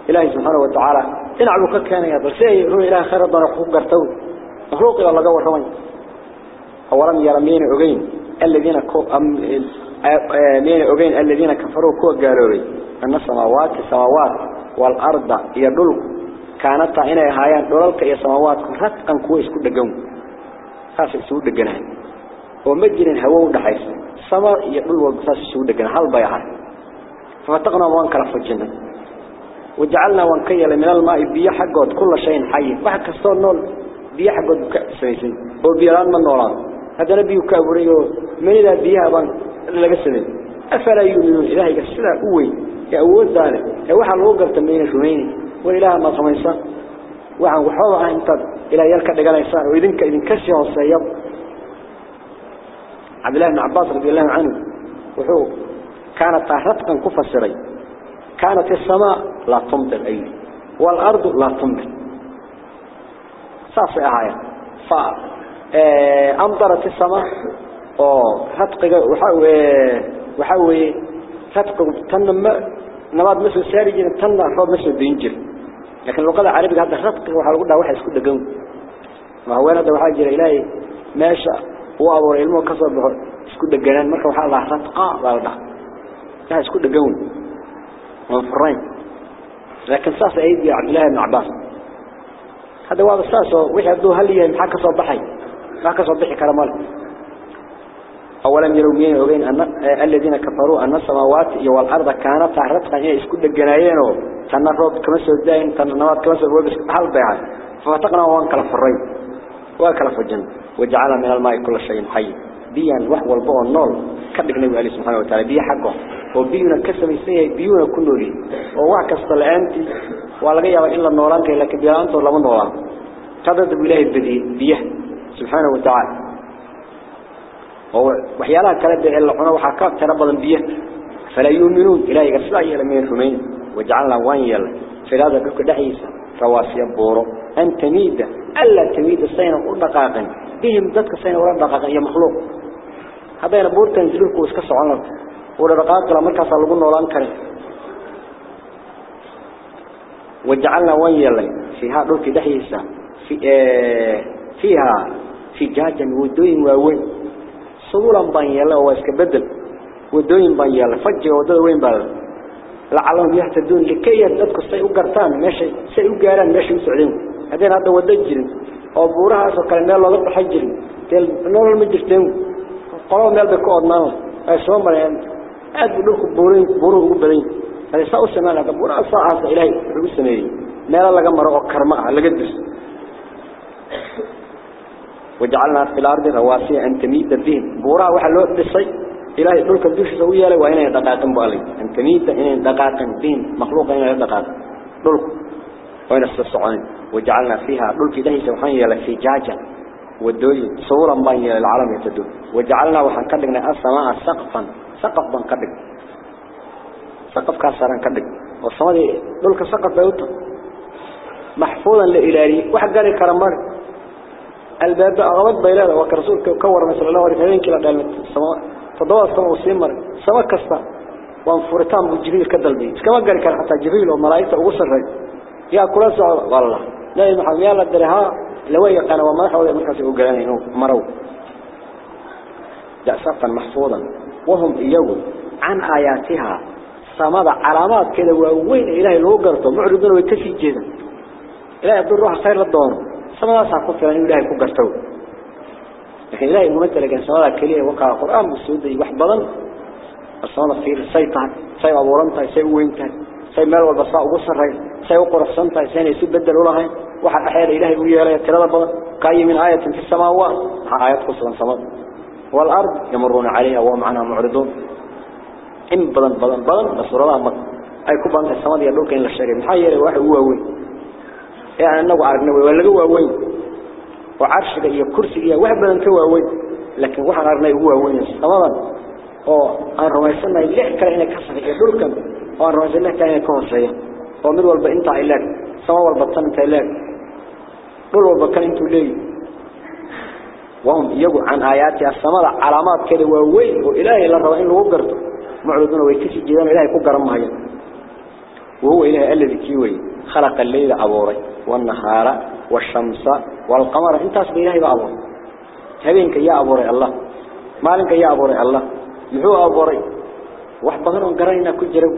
Speaker 1: إلهي سبحانه وتعالى إن عبوك كان يا برسي هو إله خير الضنا حقوق قرتو مخلوق إلى الله قوة رمي أولا يرى مين أغين الذين مين أغين الذين كفروا كو قالوا لي أن السماوات السماوات والأرض يدل كانت إنا هايان دولك يا سماوات رتقا كويس كل دقون. خاص يسود دقنان ومجرين هواو دحيس سماء يدل وقصاص يسود دقنان هل بيعان؟ ففتقنا وانك لفجنا وجعلنا وانكيل من الماء بيا حقود كل شيء حي. واحد كستون نول بيا حقود كسيسين وبيران من نوران هذا نبي كابريو من إذا بيا بان؟ لقسمين أفلا يؤمنون؟ إلهي كسلا قوي؟ كأول ذلك. كوحا الوقف تمين شمين وإله ما صميسان وعن وحوض أنت إلى يلك دقال إنسان وإذنك إذن كسيه السيب. عبد الله بن عباس رضي الله عنه. وحو كانت رتقا كفسرين كانت السماء لا تمطر أي والأرض لا تمطر صافي آية. فأمطرت السماء. ورتق وحوي رتق تنم نبات مثل سارج تنم حوض مثل بينجر لكن اللغة العربية هذا رتق وحلقوا ده واحد يسكت دقون. ما هو هذا واحد جرى إلهي ماشى هو أبو علمه كسر به اسكو دجنان مركب حال الله رتقاء بالله لا اسكو دجون منفرين لكن ساس أيدي عبد الله بن عباس. هذا هو الساس ويحدو هل يمحك صباحي؟ ما كصباحي كرمال أولا يرومين وبين أن الذين كفروا أن السماوات والأرض كانت تعرضها هي اسكو دجنايين تنا الروب كما سودين تنا النوات كما سودين هل بيعان ففتقنا وان كلا فرين وكلا فجن وجعل من الماء كل شيء حي. بيان وحو البوء النول كبك نبي عليه سبحانه وتعالى بيا حقه. وبيونا كسم يسيه بيونا كنوري وواع كسطل أنت ولغا يابا إلا النوران كي لكن بيان أنت ولا من نوران قدرت بالله البدي بيه سبحانه وتعالى. وحيالها كلا إلا حنا وحكاب تربضا بيه فلا يؤمنون. إلهي قصلا يلمين فمين وجعلنا وان يلا. في هذا بك دحيسا رواسي بورو. أن تميد ألا تميد السينة ودقاقا بهم ذاتك السينة ولا دقاقا. هي مخلوق. هذا ينبور تنزلوك واسكس عنه. ولا دقاقا لما كسر لقلنا ولا أنكره وجعلنا وان يلا. في هذا بك دحيسا في آه فيها فجاجا ودوين واوين صدولا بان يلا واسك بدل ودوين بان يلا فجر ودوين وين بان لعلهم يهتدون لكي يددك سي ugartaan meeshay say u gaaraan meeshay u socdeen hadeen hadda wada jirin oo buurahaas oo kale meel looga baxay jirin tel nolol ma jirteen qolo meel bay ku odnaan ay soo mareen aad u dhulku buurin buuru ugu badan ay saa u sameeyaan hadda buuraha saacaas ilaahay wuxuu sameeyay meel laga maro oo karma ah laga dis وجعلنا في الأرض رواسي أن تميد بهم بورا loo dhisay إلهي دولك الدوش سوية له وإنه دقاقن بالي أن تميت إنه دقاقن دين مخلوق إنه دقاقن دولك وإن السسعين وجعلنا فيها دولك ده سبحانه لك في جاجة والدوي صورا بين العالم يتدول وجعلنا وحن كدقنا السماء سقفا. سقف كدق سقف كاسرا كدق والسماء دولك سقف بيوتا محفوظا لإلهي. وحق قال كرمار الباب أغلق بيلاده وكرسولك كور مثل الله ورفعين كلا قال السماء تضوى السماء وسيمر سماء كستا وانفرتان بجبريل كدلبي كما قال كان حتى جبريل وملائكة وصل رجل يا كل سعى والله. لا يمحل يا لدرها لو يقان وما حول مركز وقالان إنه مروا صفا محفوظا. وهم يوم عن آياتها. سماء علامات كذا وين إلهي لو قرطوا معرضون جيدا إلهي الروح خير الدون سماء ساقف لأن إلهي كو قرطوا لكن إلهي الممثل كان سماء كلية وقع القرآن بالسعودية واحد بضن الصلاة في سيطان سي أبورنتها سي وينتها سي مال والبصاء وصرها سي وقرصنتها سي يسوب بدل ولها واحد أحيان إلهي ويالا يتلال بضن كاي من آية في السماوات. آيات قصة سماء والأرض يمرون عليها وهم عنها معرضون. إن بضن بضن بضن رسول الله أي كبان السماء يدوك إن الشريف محايا واحد هو وين يعني أنه عارفنا ولا هو وين وعرشك إيا كرسي إيا واحد بدن كوا وين لكن واحد عارفنا هو وين السماء oo aan rumaysanahay lix kale inay ka saxiixo dhulkan oo aan rumaysanahay kale inay ka hooseeyo oo mid walba inta leeg sama walba tan inta leeg dhul walba kan intuu leeyahay wahum iyagu can aayaati as-samada calaamaadkeeda waa weyn oo ilaahay la rabo in lagu garto mucriduna way kasii وهو إله الذي كيوي خلق الليل أبوري والنهار والشمس والقمر انت أصبح إلهي بأبوري هبينك يا أبوري الله مالك يا أبوري الله muxuu abuuray wax badan oo garanayna ku jira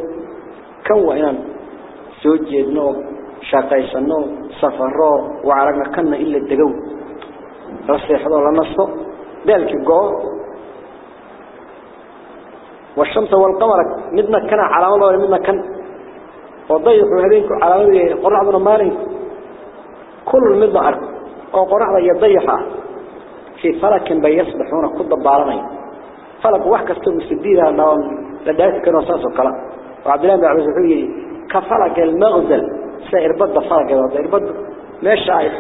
Speaker 1: kan waa inaan soo jeedno shaqaysano safaro waa aragna kanna ila degow la seexdo la nasto daalki goo والشمس والقمر midna kana calaamadooda midna kan oo habeenku calaamadooda qoraxduna maalin kullu midna ark oo qoraxda iyo dayaxa fi falakin bayasbaxuna ku dabaalanay فلك واحد كستو مستديدها نوم لدهك كانوا أساسه كلا وعبد الله بن عباس وحوي كفلك المغزل سائر بد فلك سائر بد ماشي عايز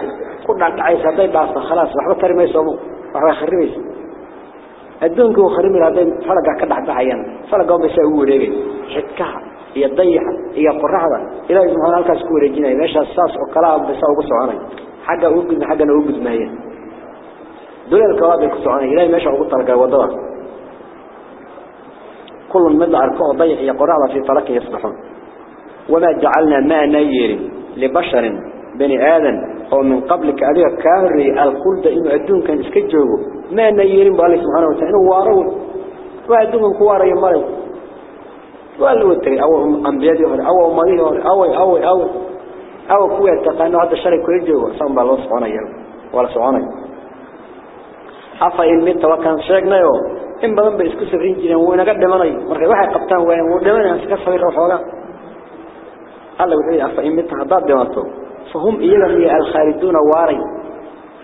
Speaker 1: كنا عايز هذا بعض خلاص وحنا كريم يسومو وحنا خريميس الدنك وخريم هذا فلك كده بعيان فلك قام بيسوي وريجي حكها هي ضيحة هي قرعة إلى يسمعون هالك سكور الجناي ماشي أساس وكلام بيسوي بسعاني حاجة وجد حاجة نوجد ما هي دول الكواب يكسعاني إلى ماشي وقلت لك وضوء كل من أركوه ضيق يقرأ في طلق يصبحون وما جعلنا ما نير لبشر بني آدم أو من قبلك أديك كاهري الخلد إنه أدون كان اسكجوه ما نيرين بالله سبحانه وتعالى وارون وأدون كوارا يمروا وقالوا التري أو أنبياء هور أو أمريه هور أو أو أو أو كوي التقانو هذا الشرك يجوا صام بالله سبحانه يوم ولا سبحانه. أفا إن مت وكان شيخنا يو إن بدن بيسكو سفرين جينا وأنا قد دمني مركي واحد قبطان وين ودمني أسكا صغير وحولا الله يقول أفا إن مت هضاد دمتو فهم إيلا هي الخالدون واري.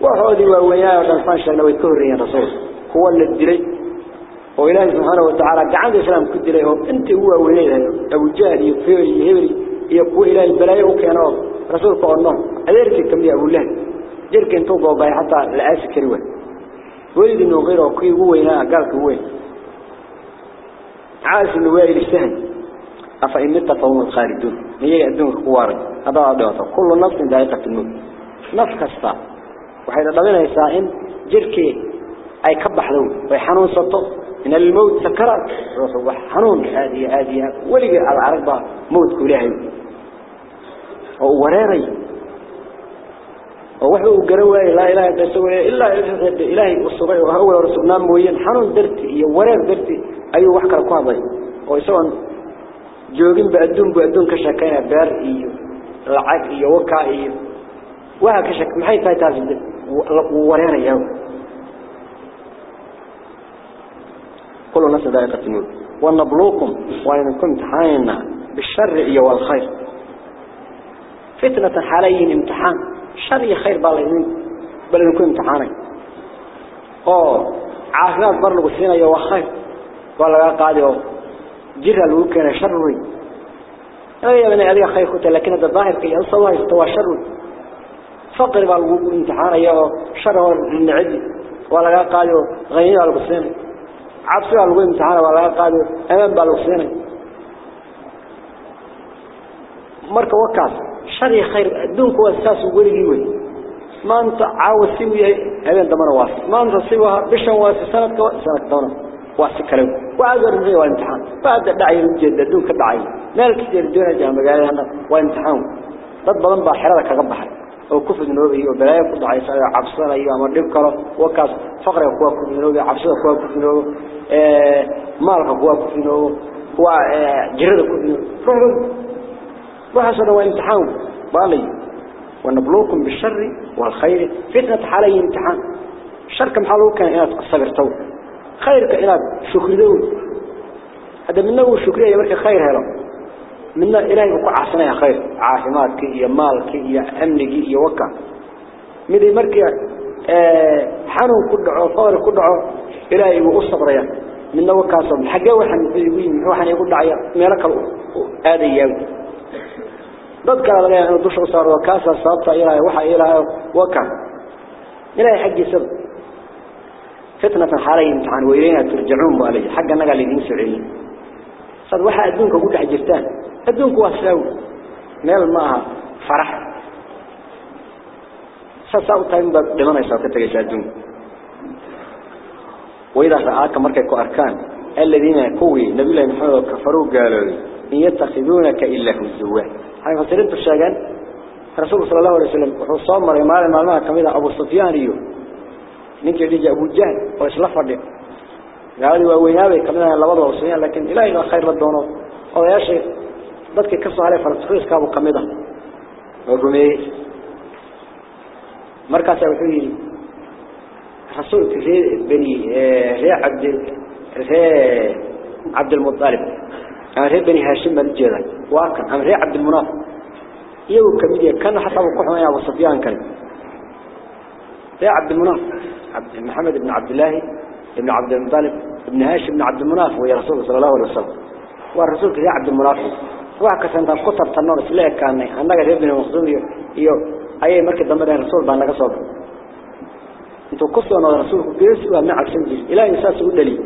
Speaker 1: وحودي ووياه ودنفان شيخنا ويكهرين رسول. هو اللي وإلهي سبحانه وتعالى قعد الإسلام كد لهم أنت هو وليه أبو جهل يفيري يهبري يقول إلهي البلايا وكيانه رسول قولنا أذيرك كم يا أبو الله جرك انتو بوباي حتى كروه ولد إنه غيره كي هو هنا قال كوين عاش إنه وائل السهل أفإن مت فهم الخالدون هي الدون خواري هذا أدوته كل نفس ذائقة الموت نفس كستا وحيدا دمنا يسائن جركي أي كبح ذو ويحنون سطو إن الموت سكرات روح حنون. هذه هذه ولقى على عربة موت كلها وريري. ووحده قروا لا إله إلا سوى إلا إلهي والصبي وهو رسولنا موين حنون درتي. ورير درتي. أيو وحكر قاضي ويسوى joogin ba adduun bu adduun ka shaqeeya beer iyo lacag iyo waka iyo waxa ka shaq maxay كل ناس ذائقة الموت ونبلوكم وإن كنت حاينا بالشر والخير. فتنة حالين امتحان شر خير بالين بل إن كنت امتحاني أوه عافيات برلو سينا يو خير ولا قاعد جرى لو كان شر أي من هذه خير كنت لكن هذا الظاهر كي أصلا يستوى شر فقر بالو امتحان يو شر النعدي ولا قاعد غير البسين عبسي على الوين امتحان ولا قاعد أمام بالوسين مركب وكاس. شر خير دونك هو الساس وقولي وي ما أنت عاوز سوي هذين دمر واس. ما أنت سويها بشن واس سنة كوا سنة دونا واس كلام. وعذر من الامتحان بعد دعي الجد دونك دعي مالك كثير دون جامعة هنا وامتحان. ضد بلن بحرة كغبحر أو كفر نوبي وبلايا كل عيسى عبصنا أيام الرب كلا وكاس فقر كوا كفر نوبي عبصنا كوا كفر نوبي مالك كوا كفر نوبي كوا جرد كفر نوبي وحسن وامتحان بالي ونبلوكم بالشر والخير فتنة حالي امتحان الشر كم حالو كان إناد الصبر تو خير كإناد شكر دول هذا منه شكرية يمرك خير هلا منا إلهي وكو عحسنا يا خير. عاهماتك يا مالك يا أمنك يا وكا. مدي مركي آه، حانو كدعو وصور إلى إلهي وقصبر يا منا وكا صبر حقا وحن يقول وحن يقول دعيا. ميركا هذا يوم ضدك على غير أنه دوش وصور وكا صبت إلهي وحا إلهي وكا. إلهي حق يسب فتنة حالي عن ويرينا ترجعون بألي حقا نقال لدين سعيلي صد وحا أدونك وقود حجرتان. Saw meel ma aha farax sasa u tayn bad dhimanaysa ka tagaysa adduunka wayda saaka markay ku arkaan alladina kuwi nabiga maxamed kafaru gaalooday in yattakhidunaka illa huzwa هاي فسرين تشاغان رسول صلى الله عليه وسلم وحو صامر مال مالها كميدا أبو سفيان إيو نينك يجي أبو جهل وإسلا فردين قال لي ووينابي كميدا لبض أبو سفيان لكن إلهي خير للدونه هذا شيخ ضدك كسو عليه فرسخيص كابو كميدا وقمي مركز وحوي رسول في بني ري عبد ري عبد المطلب أمر بني هاشم الجيران وكان أمر عبد المناف يو كمية كان حتى وقحوا يا أبو سفيان كان يا عبد المناف عبد محمد بن عبد الله بن عبد المطلب بن هاشم بن عبد المناف ويا رسول صلى الله عليه وسلم والرسول يا عبد المناف وحكى سنت القطر تنور سلاح كان أنا قريب من مخزون يو أي مركز دمر الرسول بان قصد انتو قصوا أن الرسول قيس ومع السنجل إلى إنساس ودلي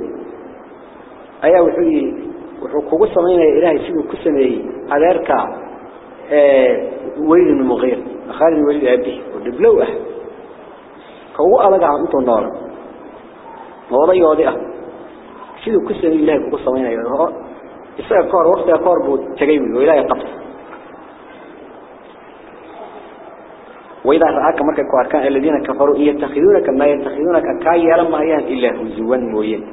Speaker 1: أيها وحي wuxuu kugu sameeyay ilaahay sidoo ku sameeyay adeerka ee weyn muqeer khalid wali abi oo diblow ah kawu alaga intuu nool noodayoodi ah sidoo isaga koor waqtiga koor buu tagay oo ilaahay qabtay وإذا رأك مركا كواركان الذين كفروا يتخذونك ما يتخذونك كاي لما أيان إلا هزوا موين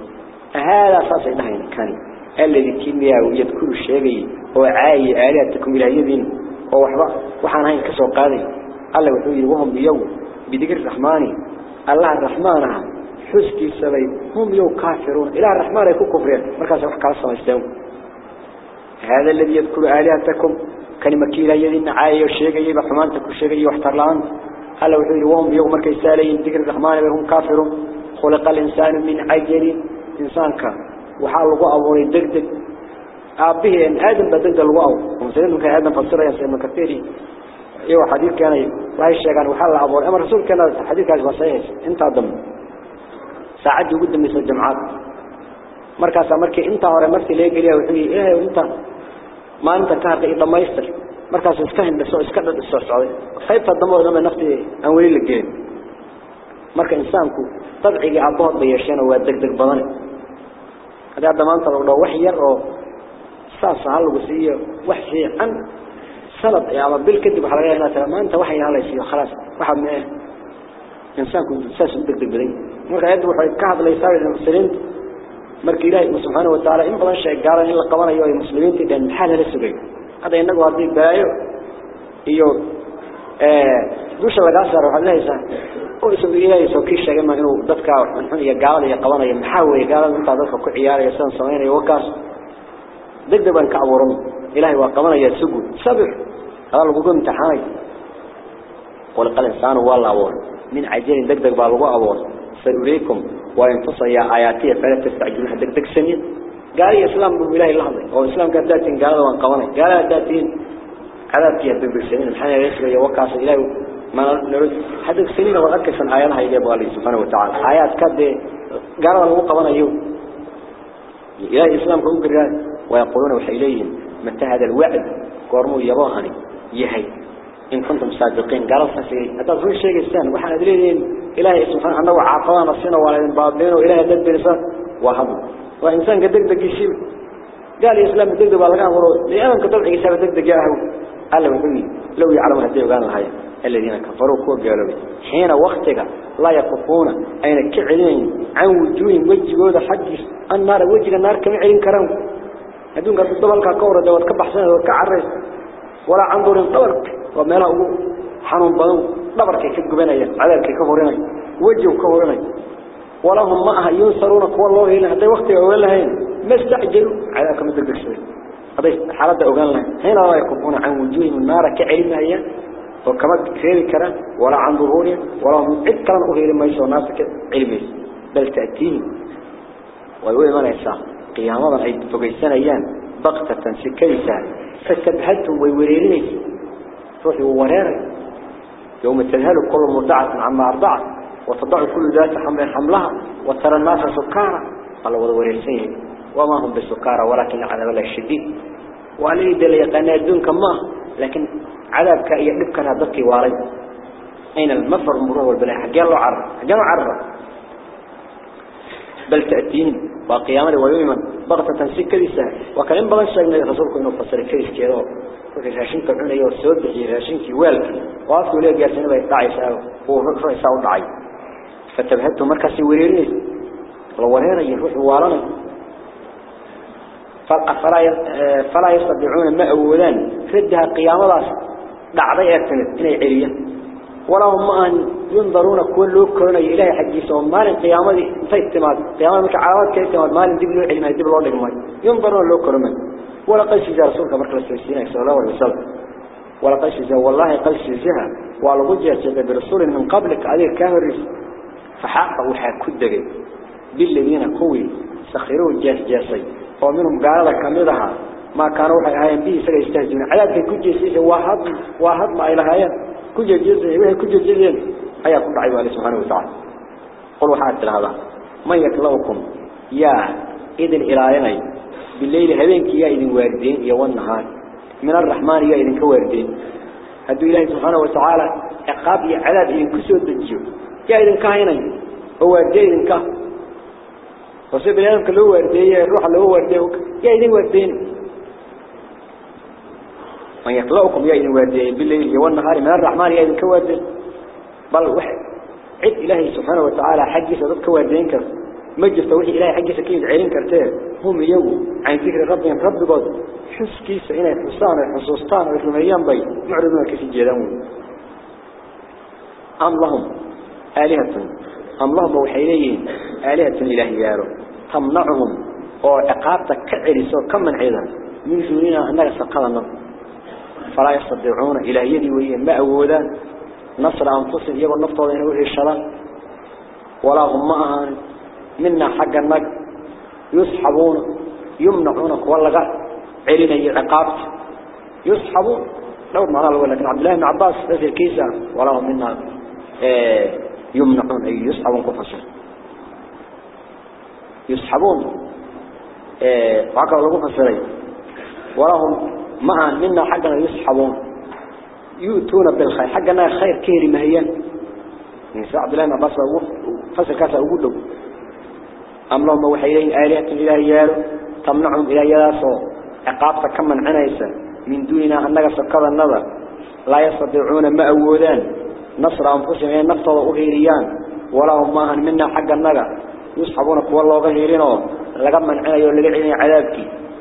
Speaker 1: هذا أساس إلهينا كان. الذي كيمياء يذكر الشيء وعاي آلاتكم إلى يدين. ووحبا وحان هين كسو قادي الله وحوي وهم بيوم بذكر الرحمن. الله الرحمن حسكي السبيل. هم يو كافرون. إلى الرحمن يكون كفرين. مركز وحكا السماء. هذا الذي يذكر آلاتكم كلمة كيلا يدين عاي وشيء يبقى حمانتك وشيء واحتر لأن الله وحوي وهم يوم مركز سالين ذكر الرحمن وهم كافرون خلق الإنسان من عجل إنسان كان وحال لغو أبوري دقدق أبيه إن آدم بدقدق لغو أبو ومسيدنا كان آدم فصيرا يسير كثيري. إيوه حديث كان الشيء كان وحال أبوري أما الرسول كان حديث كان وصيح انت أدم. ساعد يقدم مثل الجمعات مركز مركي انت هوري مرتي ليه قليا وحوي إيه وانت ما انت كهرت إيه ما يستر مركز اسكهن بسو اسكهن بسو سعودي خيبت الدمور لما نفتي أولي للجين مركز إنسانكو طبعي عبوه بيشان وادقدق بضاني. هذا ضمان طلع لو وحي أو ساس هلا بسيه وحشي عن سلط. رب بالكذب حرية لا ترى. ما أنت وحي هلا يصير خلاص. واحد من إيه؟ إنسان كنت ساس بدك بدين مرة يد وحي كهذا اللي يساوي المسلمين مركي الله سبحانه وتعالى إن بدن شيء قال إن القبر أيها المسلمين تدين حال للسجين هذا ينقوا هذه بايو إيو دوش laga saaro leeysan oo isoo ilaahay soo kii sheegay ma inuu dadka xun iyo gaal iyo qabanaya maxaa weey gaalada inta dadka ku ciyaaraya san sameeynaya wakaas degdegan ka abuuran ilaahay waa qabanaya sugu sabir hada lagu imtixaanay qol qal insaan wala abuur min ajal degdeg baa lagu abuur sayuriikum wa intusaya ayati fala tastajilun degdeg sanin gaal islaam buu ilaahay la hadlay oo islaamka daatin gaalada waan qabanay gaalada daatin عذابك يدبر سنين الحين يسرى يوكاس إلهي. ما نرد. حد السنين وأكسن آياتها يجيب الله سبحانه وتعالى. آيات كد قال الله قبنا يوم إلهي الإسلام كون قرآن. ويقولون وحي إليهم. متى هذا الوعد؟ قرموا يباهني يهي إن كنتم صادقين. قال الفسيري هذا ظهر الشيء السان وحنا دليلين إلهي سبحانه أنه عطانا السنة ولا ينبابين وإلهي دبر سان وهضم وإنسان قد دقدق يشيب قال الإسلام دقدق بالغان ورود لأنه كتبع يساب دقدق ياهو قال وحوي لو يعلم هديه قال الهاي الذين كفروا كوا قالوا حين وقتك لا يقفون أين كعلين؟ عن وجوه وجهود حق النار وجه النار كم علين كرام هدون قد طبلك كورة دوت كبحسن دوت كعرس. ولا عن دور طبلك وما لا حنون بدو دبرك كجبنا عذابك كفرنا وجه كفرنا ولا هم معها ينصرون قوى الله إلا حتى وقت أولا هين ما استعجلوا عذابك مثل بكسوين هذا حالة أوغان لها هنا لا يكفون عن وجوههم النار كعلمها هي وكما كثير كرا ولا عن ظهورهم ولا هم عد كرا أغير ما يسوى ناس علمي بل تأتيهم ويقول ما يسا قيامة أي فقيسان أيام بغتة سكيسة فتبهتهم ويوريرينيس روحي ووريري يوم تذهل كل مرضعة عما أرضعت وتضع كل ذات حمل حملها وترى الناس سكارى. قال ووريسين وما هم بالسكارى ولكن عذاب الله الشديد وأنا دل يقنا دون كما لكن عذابك يدبك هذاك وارد. أين المفر مروه والبلاء؟ حق الله عرض حق الله عرض بل تأتين وقيامة ويوما بغتة سكريسة إن بغن من رسولك إنه فسر كريس كيرو. وفي راشنك عنا يوسود بحي راشنك والك وعطوا ليه جالسين بيطعي ساو. ورفع ساو دعي. فتبهدتوا مركز وريرين الوريرة يروح وارنا. فلا يستطيعون ما أولان ردها قيامة لاس دعضي أكتنت. إني عليا ولهم أن ينظرون كل كون إلهي حديثهم مال القيامة انتهي اعتماد قيامة مك علاوات كاعتماد مال دبلو علم دبلو مال ينظرون له كل من ولا قيش جاء رسولك مركز السلسلين صلى الله عليه وسلم. ولا قيش جاء والله جاء وعلى وجهة برسول من قبلك عليه كامل فحق وحاك كدقي بالذين قوي سخروه جاس جاسي. ومنهم قال لك كمدها ما كانوا هايين به سلا يستهزئون عذابك كجيسيه واحد واحد ما إلى كجيسيه وهي كجيسيه هيا كل عيوة الله سبحانه وتعالى. قلوا حتى هذا من يكلوكم يا إذن إلهيني. بالليل هذينك يا إذن واردين يا والنهار. من الرحمن يا إذن كواردين هدو إلهي سبحانه وتعالى عقاب يا عذاب إذن كسود الجو يا إذن كايني هو واردين إذن كه وسيب الآن كله ورديه الروح اللي هو ورديه يا إذن وردين. من يطلعكم يا إذن ورديه بالليل والنهار من الرحمن يا إذن كوردين بل واحد عد إلهي سبحانه وتعالى حجي سددك وادين كر. مجلس توحي إلهي حجي سكين عيرين كرتين. هم يو عن ذكر ربهم رب قد حس كيس إنا حسان الحصوصتان والرميان بي معرضون كيس الجيدون أم لهم آلهة؟ أم لهم وحيليين آلهة إلهي يارو تمنعهم. وعقابتك كعرسوا كم من عيدا من دوننا أنك سقطنا فلا يستطيعون إلى يدي وهي ما أودان نصر أنفسهم يبقى النفط وذين وحي ولا هم منا حق النق يسحبون. يمنعونك والله. علينا عقابت يسحبون. لو ما قالوا لكن عبد الله بن عباس نزل كيسا ولا هم منا. إيه. يمنعون. أي يسحبون كفشا يسحبون. إيه. وعكا لغو فسرين ولهم معا منا حقنا يسحبون يؤتون بالخير. حقنا خير كيري مهيان يعني سعد الله ما بس فسر كاسا أقول له. أم لهم وحيدين آلهة إله يالو تمنعهم إلى يلاسو عقابة كم من عنيسا من دوننا أنك سكر النظر. لا يستطيعون ما أودان نصر أنفسهم يعني نفط وأهيريان ولا هم معا منا حق النجا يسحبون قوى الله غيرينه لقد من عنيا ولقعين عذابك.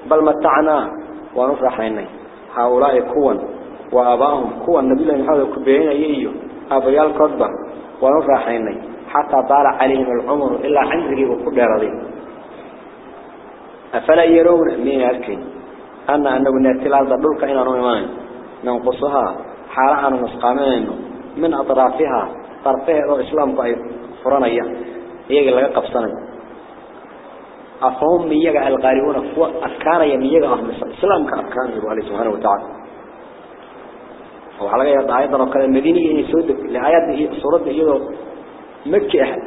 Speaker 1: بل متعنا. ونفرح إني. هؤلاء كون وأباهم كون. نبي الله محمد كبيرين أيه أبيال كذبة ونفرح إني. حتى طال عليهم العمر إلا عندك وكل رضي أفلا يرون من أركين. أن أنه نأتي الأرض دولك إنا نؤمن ننقصها حالها نسقامين من أطرافها طرفها الإسلام ضعيف فرنيا هي اللي قبصنا أفهم ميجا القارئون هو أفكار يميجا أهم الإسلام كأفكار الله سبحانه وتعالى. وعلى غير آيات ركض المدينة يسود لآيات سورة يدو مكة أحد.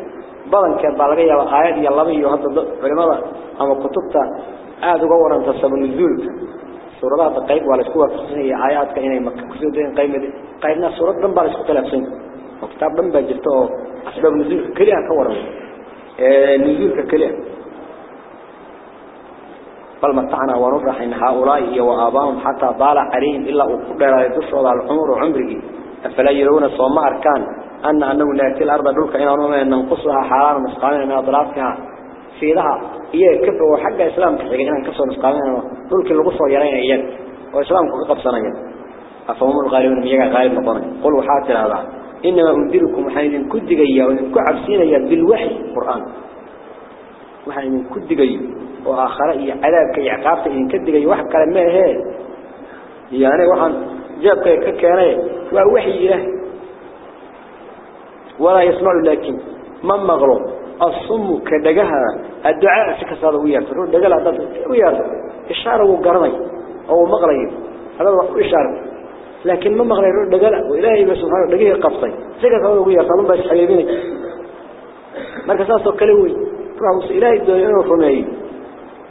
Speaker 1: بدن كان على غير آيات يلا بيو هذا علماء أما كتبت آد جورا تصب النزول سورة قيب ولا سكوا هي آيات كأنها مكة. كسودين قيمة قيمنا سورة دم بالس كتلف سن وكتاب دم بجرته أسباب النزول. كلها كورا نزول كلها. بل متعنا ونفرح إن هؤلاء وآباهم حتى ضال عليهم إلا أقدر يدشوا على العمر وعمره. فلا يرون الصوم أركان أن أنه نأتي الأرض دولك إن ننقصها حرارة مسقامين من أضرافها في ذها هي كفر وحق إسلام كحقين أن كسر مسقامين دولك اللي قصوا يرين إيان وإسلام كقب سنة أفهم الغالبون ميجا غالب مطانا قلوا حاتر هذا. إنما أنذركم حين كد جيا وإن كعبسين بالوحي القرآن وحين كد جيا. وآخر إيه عذابك يعقابك إن كدقي واحد كلام ما هي يعني وحن جابك ككاني ووحي له ولا يسمع لكن من مغلوب الصم كدجها الدعاء سكسر وياه تقول دجال هذا وياه إشارة وقرني أو مغري هذا هو إشارة لكن ما مغري دجال وإلهي بس سبحانه دجيه قبطي سكسر وياه صلوا بس حبيبين مركز أصلا كلوي رأس إلهي الدنيا فرمي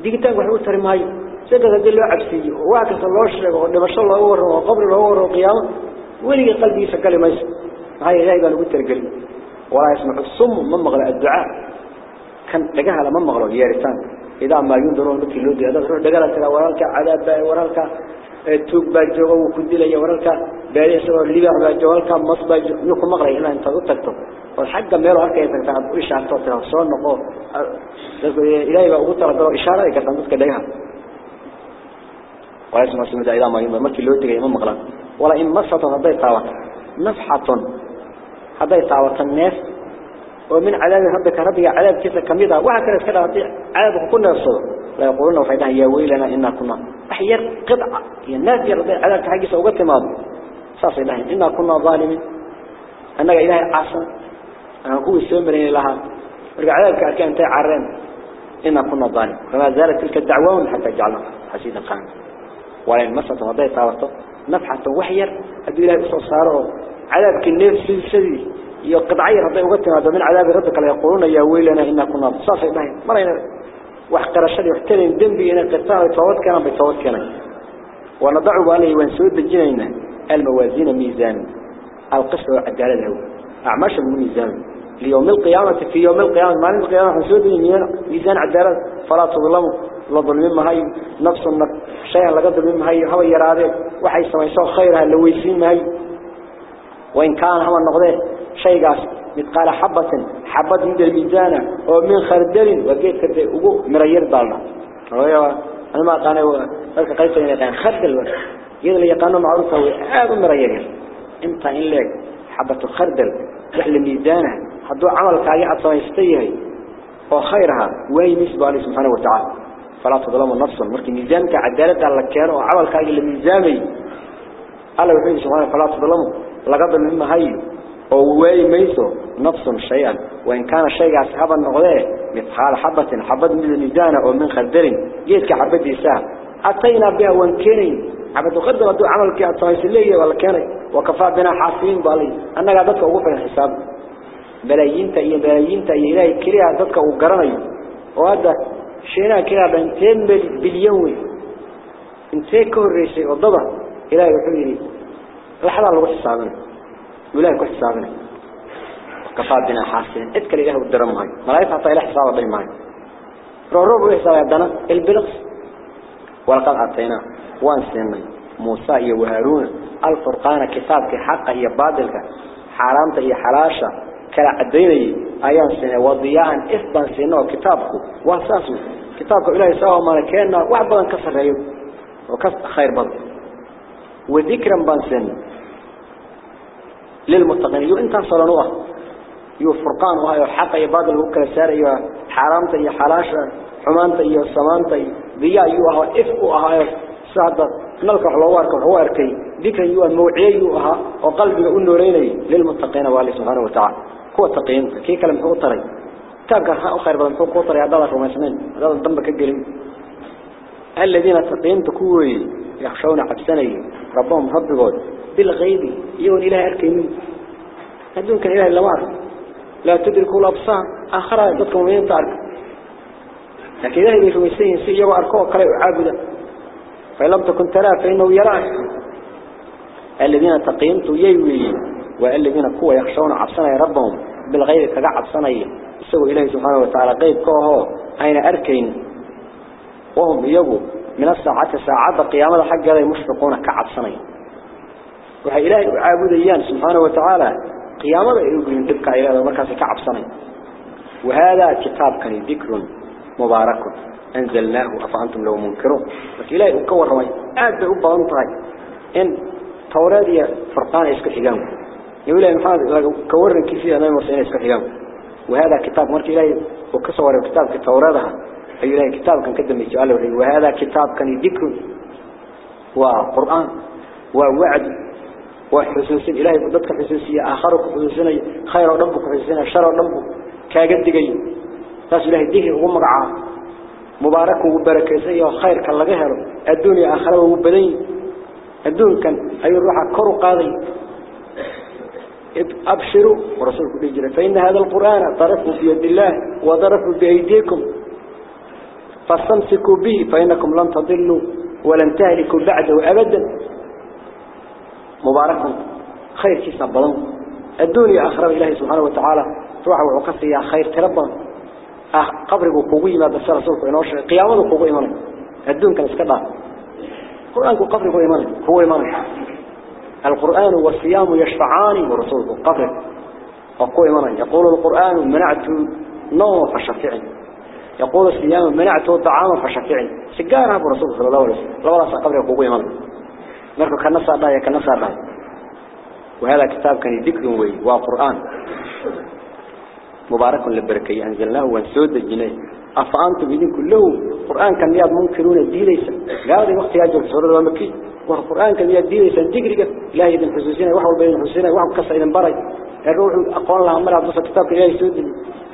Speaker 1: digitaan wax u tari maayo sida hadii loo cabsiyo waa kasta loo sheego dhimasho loo warro qabri loo warro qiyaamo weliga qalbigiisa kale mayso maxay ilaahay baa lagu targelin walaa yasmacu sum ma maqla addu'a kan dhagaha lama maqlo yeeritaan idaa ma yundaroon markii loo diido ruux dhagala tira waralka cadaab baa waralka tuug baa jooga uu ku dilaya waralka baari isagoo libaax baa jooga waralka mas baa jooga ku maqlay ilaa inta u tagto xagga meel arkay tagtaa u ishaarto tira soo noqo إلهي بقى قلت لك إشارة كان ضدك ديها ولا يسمع سمد إذا ما ينبغي مركي اللي تجي من مغلان ولا إن مسة هذا يتعوى نفحة هذا يتعوى الناس ومن عذاب ربك ربي عذاب كيف كميدا وهكذا كذا عذاب كنا الصدر لا يقولون وفيدها يا ويلنا إنا كنا أحير قطعة الناس يرضي عذاب حاجة سوقت ماضي صاص إلهي إنا كنا ظالمين أنك إلهي عاصم أنا هو السمرين لها. عذابك أركان تعرن إنا كنا ظالم. فما زالت تلك الدعوة حتى جعلنا حسيدا قانا ولين مسة وضعي طاوته. نفحة وحير. أدو إلهي أصول صاره عذابك النفس السدي يقضعي رضي وقت هذا من عذاب ربك لا يقولون يا ويلنا إنا كنا صافي بهم مرينا. وحقر الشر يحترم ذنبي إن قطاع يتفوت كنا بيتفوت كنا. ونضعوا عليه ونسود بالجنين الموازين ميزان. القسط والعدالة له. أعماش الميزان. ليوم القيامة في يوم القيامة ما يوم القيامة حسود ميزان عدالة فلا تظلموا. لا ظلم ما هي نفس شيئا لا ظلم ما هي هو يراد وحي سميسو خيرها لو يسين ما وإن كان هو النقضة شيء قاس. مثقال حبة حبة من الميزان أو من خردل وجيت كده وجو مرير ضالنا أنا ما قانا ذلك قيس إن كان خردل يد اللي يقانون معروف هو هذا مرير أنت إن لك حبة الخردل وحل حدو عمل كاي عطايستيه وخيرها وين نسبة الله سبحانه وتعالى فلا تظلم النفس مركي ميزانك عدالة على كان وعمل كاي الميزاني الله يقول سبحانه فلا تظلموا لقد مما هي وواي ميسو نفس شيئا وإن كان الشيء أصحاب النغذاء مثقال حبة حبة من الميزان أو من خردل جيتك حبة يساه أتينا بها وانكرين عبد خردل ودو عمل أتويس اللي ولا كان وكفى بنا حاسين بالي أنا قادتك أقول الحساب بلايين تأيي بلايين تأيي إلهي كريا ضدك وقرني وهذا شينا كريا بنتين باليوم انتين كهر ريسي وضبط إلهي وحيري لحظة حسابنا وإلهي كل حسابنا كفى بنا حاسين اذكر إله الدرم هاي ملايك حتى إله حسابه بين معي روح ويحساب يدنا البلغ ولقد أعطينا وانسينا موسى وهارون الفرقان كتابك حقا هي بادلك حرامت هي حلاشة كلا عديني أيان سنة وضياء إثبان سنة كتابك واساسه كتابك إلهي سوا ما كان وعبا كسر أيوب وكسر خير بضل وذكرا بانسن للمتقين يو انت صلنوه يو فرقان وهي حق يباد الوكل سار يو حرامت يو حلاشة حمانت يو سمانت ضياء يو هو إفقو هاي سادة نلك حلوارك وحواركي ذكرا يو الموعي يو ها وقلبك النوريني للمتقين والله سبحانه وتعالى هو تقين كي كلام هو طري. تابقى ها خير بدن هو طري عدالة وما سنين هذا ضمك الجريم الذين تقين تكوي يخشون عبسني ربهم ربهم بالغيب يون إله أركين هدون كان إله اللوار. لا تدركوا الأبصار آخر يدكم من تعرف. لكن إله يشوف يسين سي يو أركوه قلع عابدا فإن لم تكن ترى فإنه يراك. الذين تقيمت ييوي والذين كوا يخشون عبسني ربهم بالغيب كقع عبسني سوى إله سبحانه وتعالى غيب كوه أين أركين؟ وهم يجوا من الساعة ساعة قيامة حق هذا مشفقون سنين وهي إلهي عابديان سبحانه وتعالى قيامة يقولون تبقى إلهي مركز سنين وهذا كتاب كان ذكر مبارك. أنزلناه أفأنتم لو منكرون. بس إلهي أكور رمي. أعد بأبا أنطهي إن تورادية فرقان إسك حجام يقول لي محمد كورن كيفية أنا مرسين حجام وهذا كتاب مرك إلهي وكسور كتاب كتورادها أي إلهي كتاب كان قدم يسأل وهذا كتاب كان ذكر وقرآن ووعد وحسوس إلهي بدك حسوسية آخرك حسوسنا خير ربك حسوسنا شر ربك كاجد جاي تاس إلهي ذكر ومقعة مبارك وبركة وخير كان لجهر الدنيا آخرة وبدين. الدنيا كان أي الروح كرو قاضي. أبشروا ورسولك بيجري فإن هذا القرآن طرفه بيد الله وضرفه بأيديكم فاستمسكوا به فإنكم لن تضلوا ولن تهلكوا بعده أبدا. مبارك. خير كيس بلن الدنيا آخر إلهي سبحانه وتعالى. روح وعقصي يا خير تربا قبرك قوي ما بس رسولك إنوش قيامته قوي إيمان الدنيا كان اسكبها القرآن قبرك إيمان هو إيمان القرآن والصيام يشفعان ورسولك قبرك وقوي إيمان يقول القرآن منعت نوم فشفعني يقول الصيام منعته طعاما فشفعني سجارها برسول صلى الله عليه وسلم. لا ولا قبره قوي مال مركو كان نصا بايا كان نصا بايا وهذا كتاب كان ذكر وي وقرآن. مبارك للبركة أنزلناه وانسود الجنيه أفأنتم بدين كله قرآن كان ياد منكرون الديليسا قال وقت يجب سورة المكي والقرآن كان ياد ديليسا ذكرك لا يدن حسوسين وحول بين الحسوسين وحول كسا إذن بري الروح أقول الله أمر عبد كتابك إلهي سود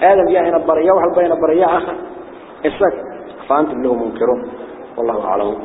Speaker 1: آدم يا هنا بريا وحول بين بريا آخر. إسلك فأنتم له منكرون. والله أعلم.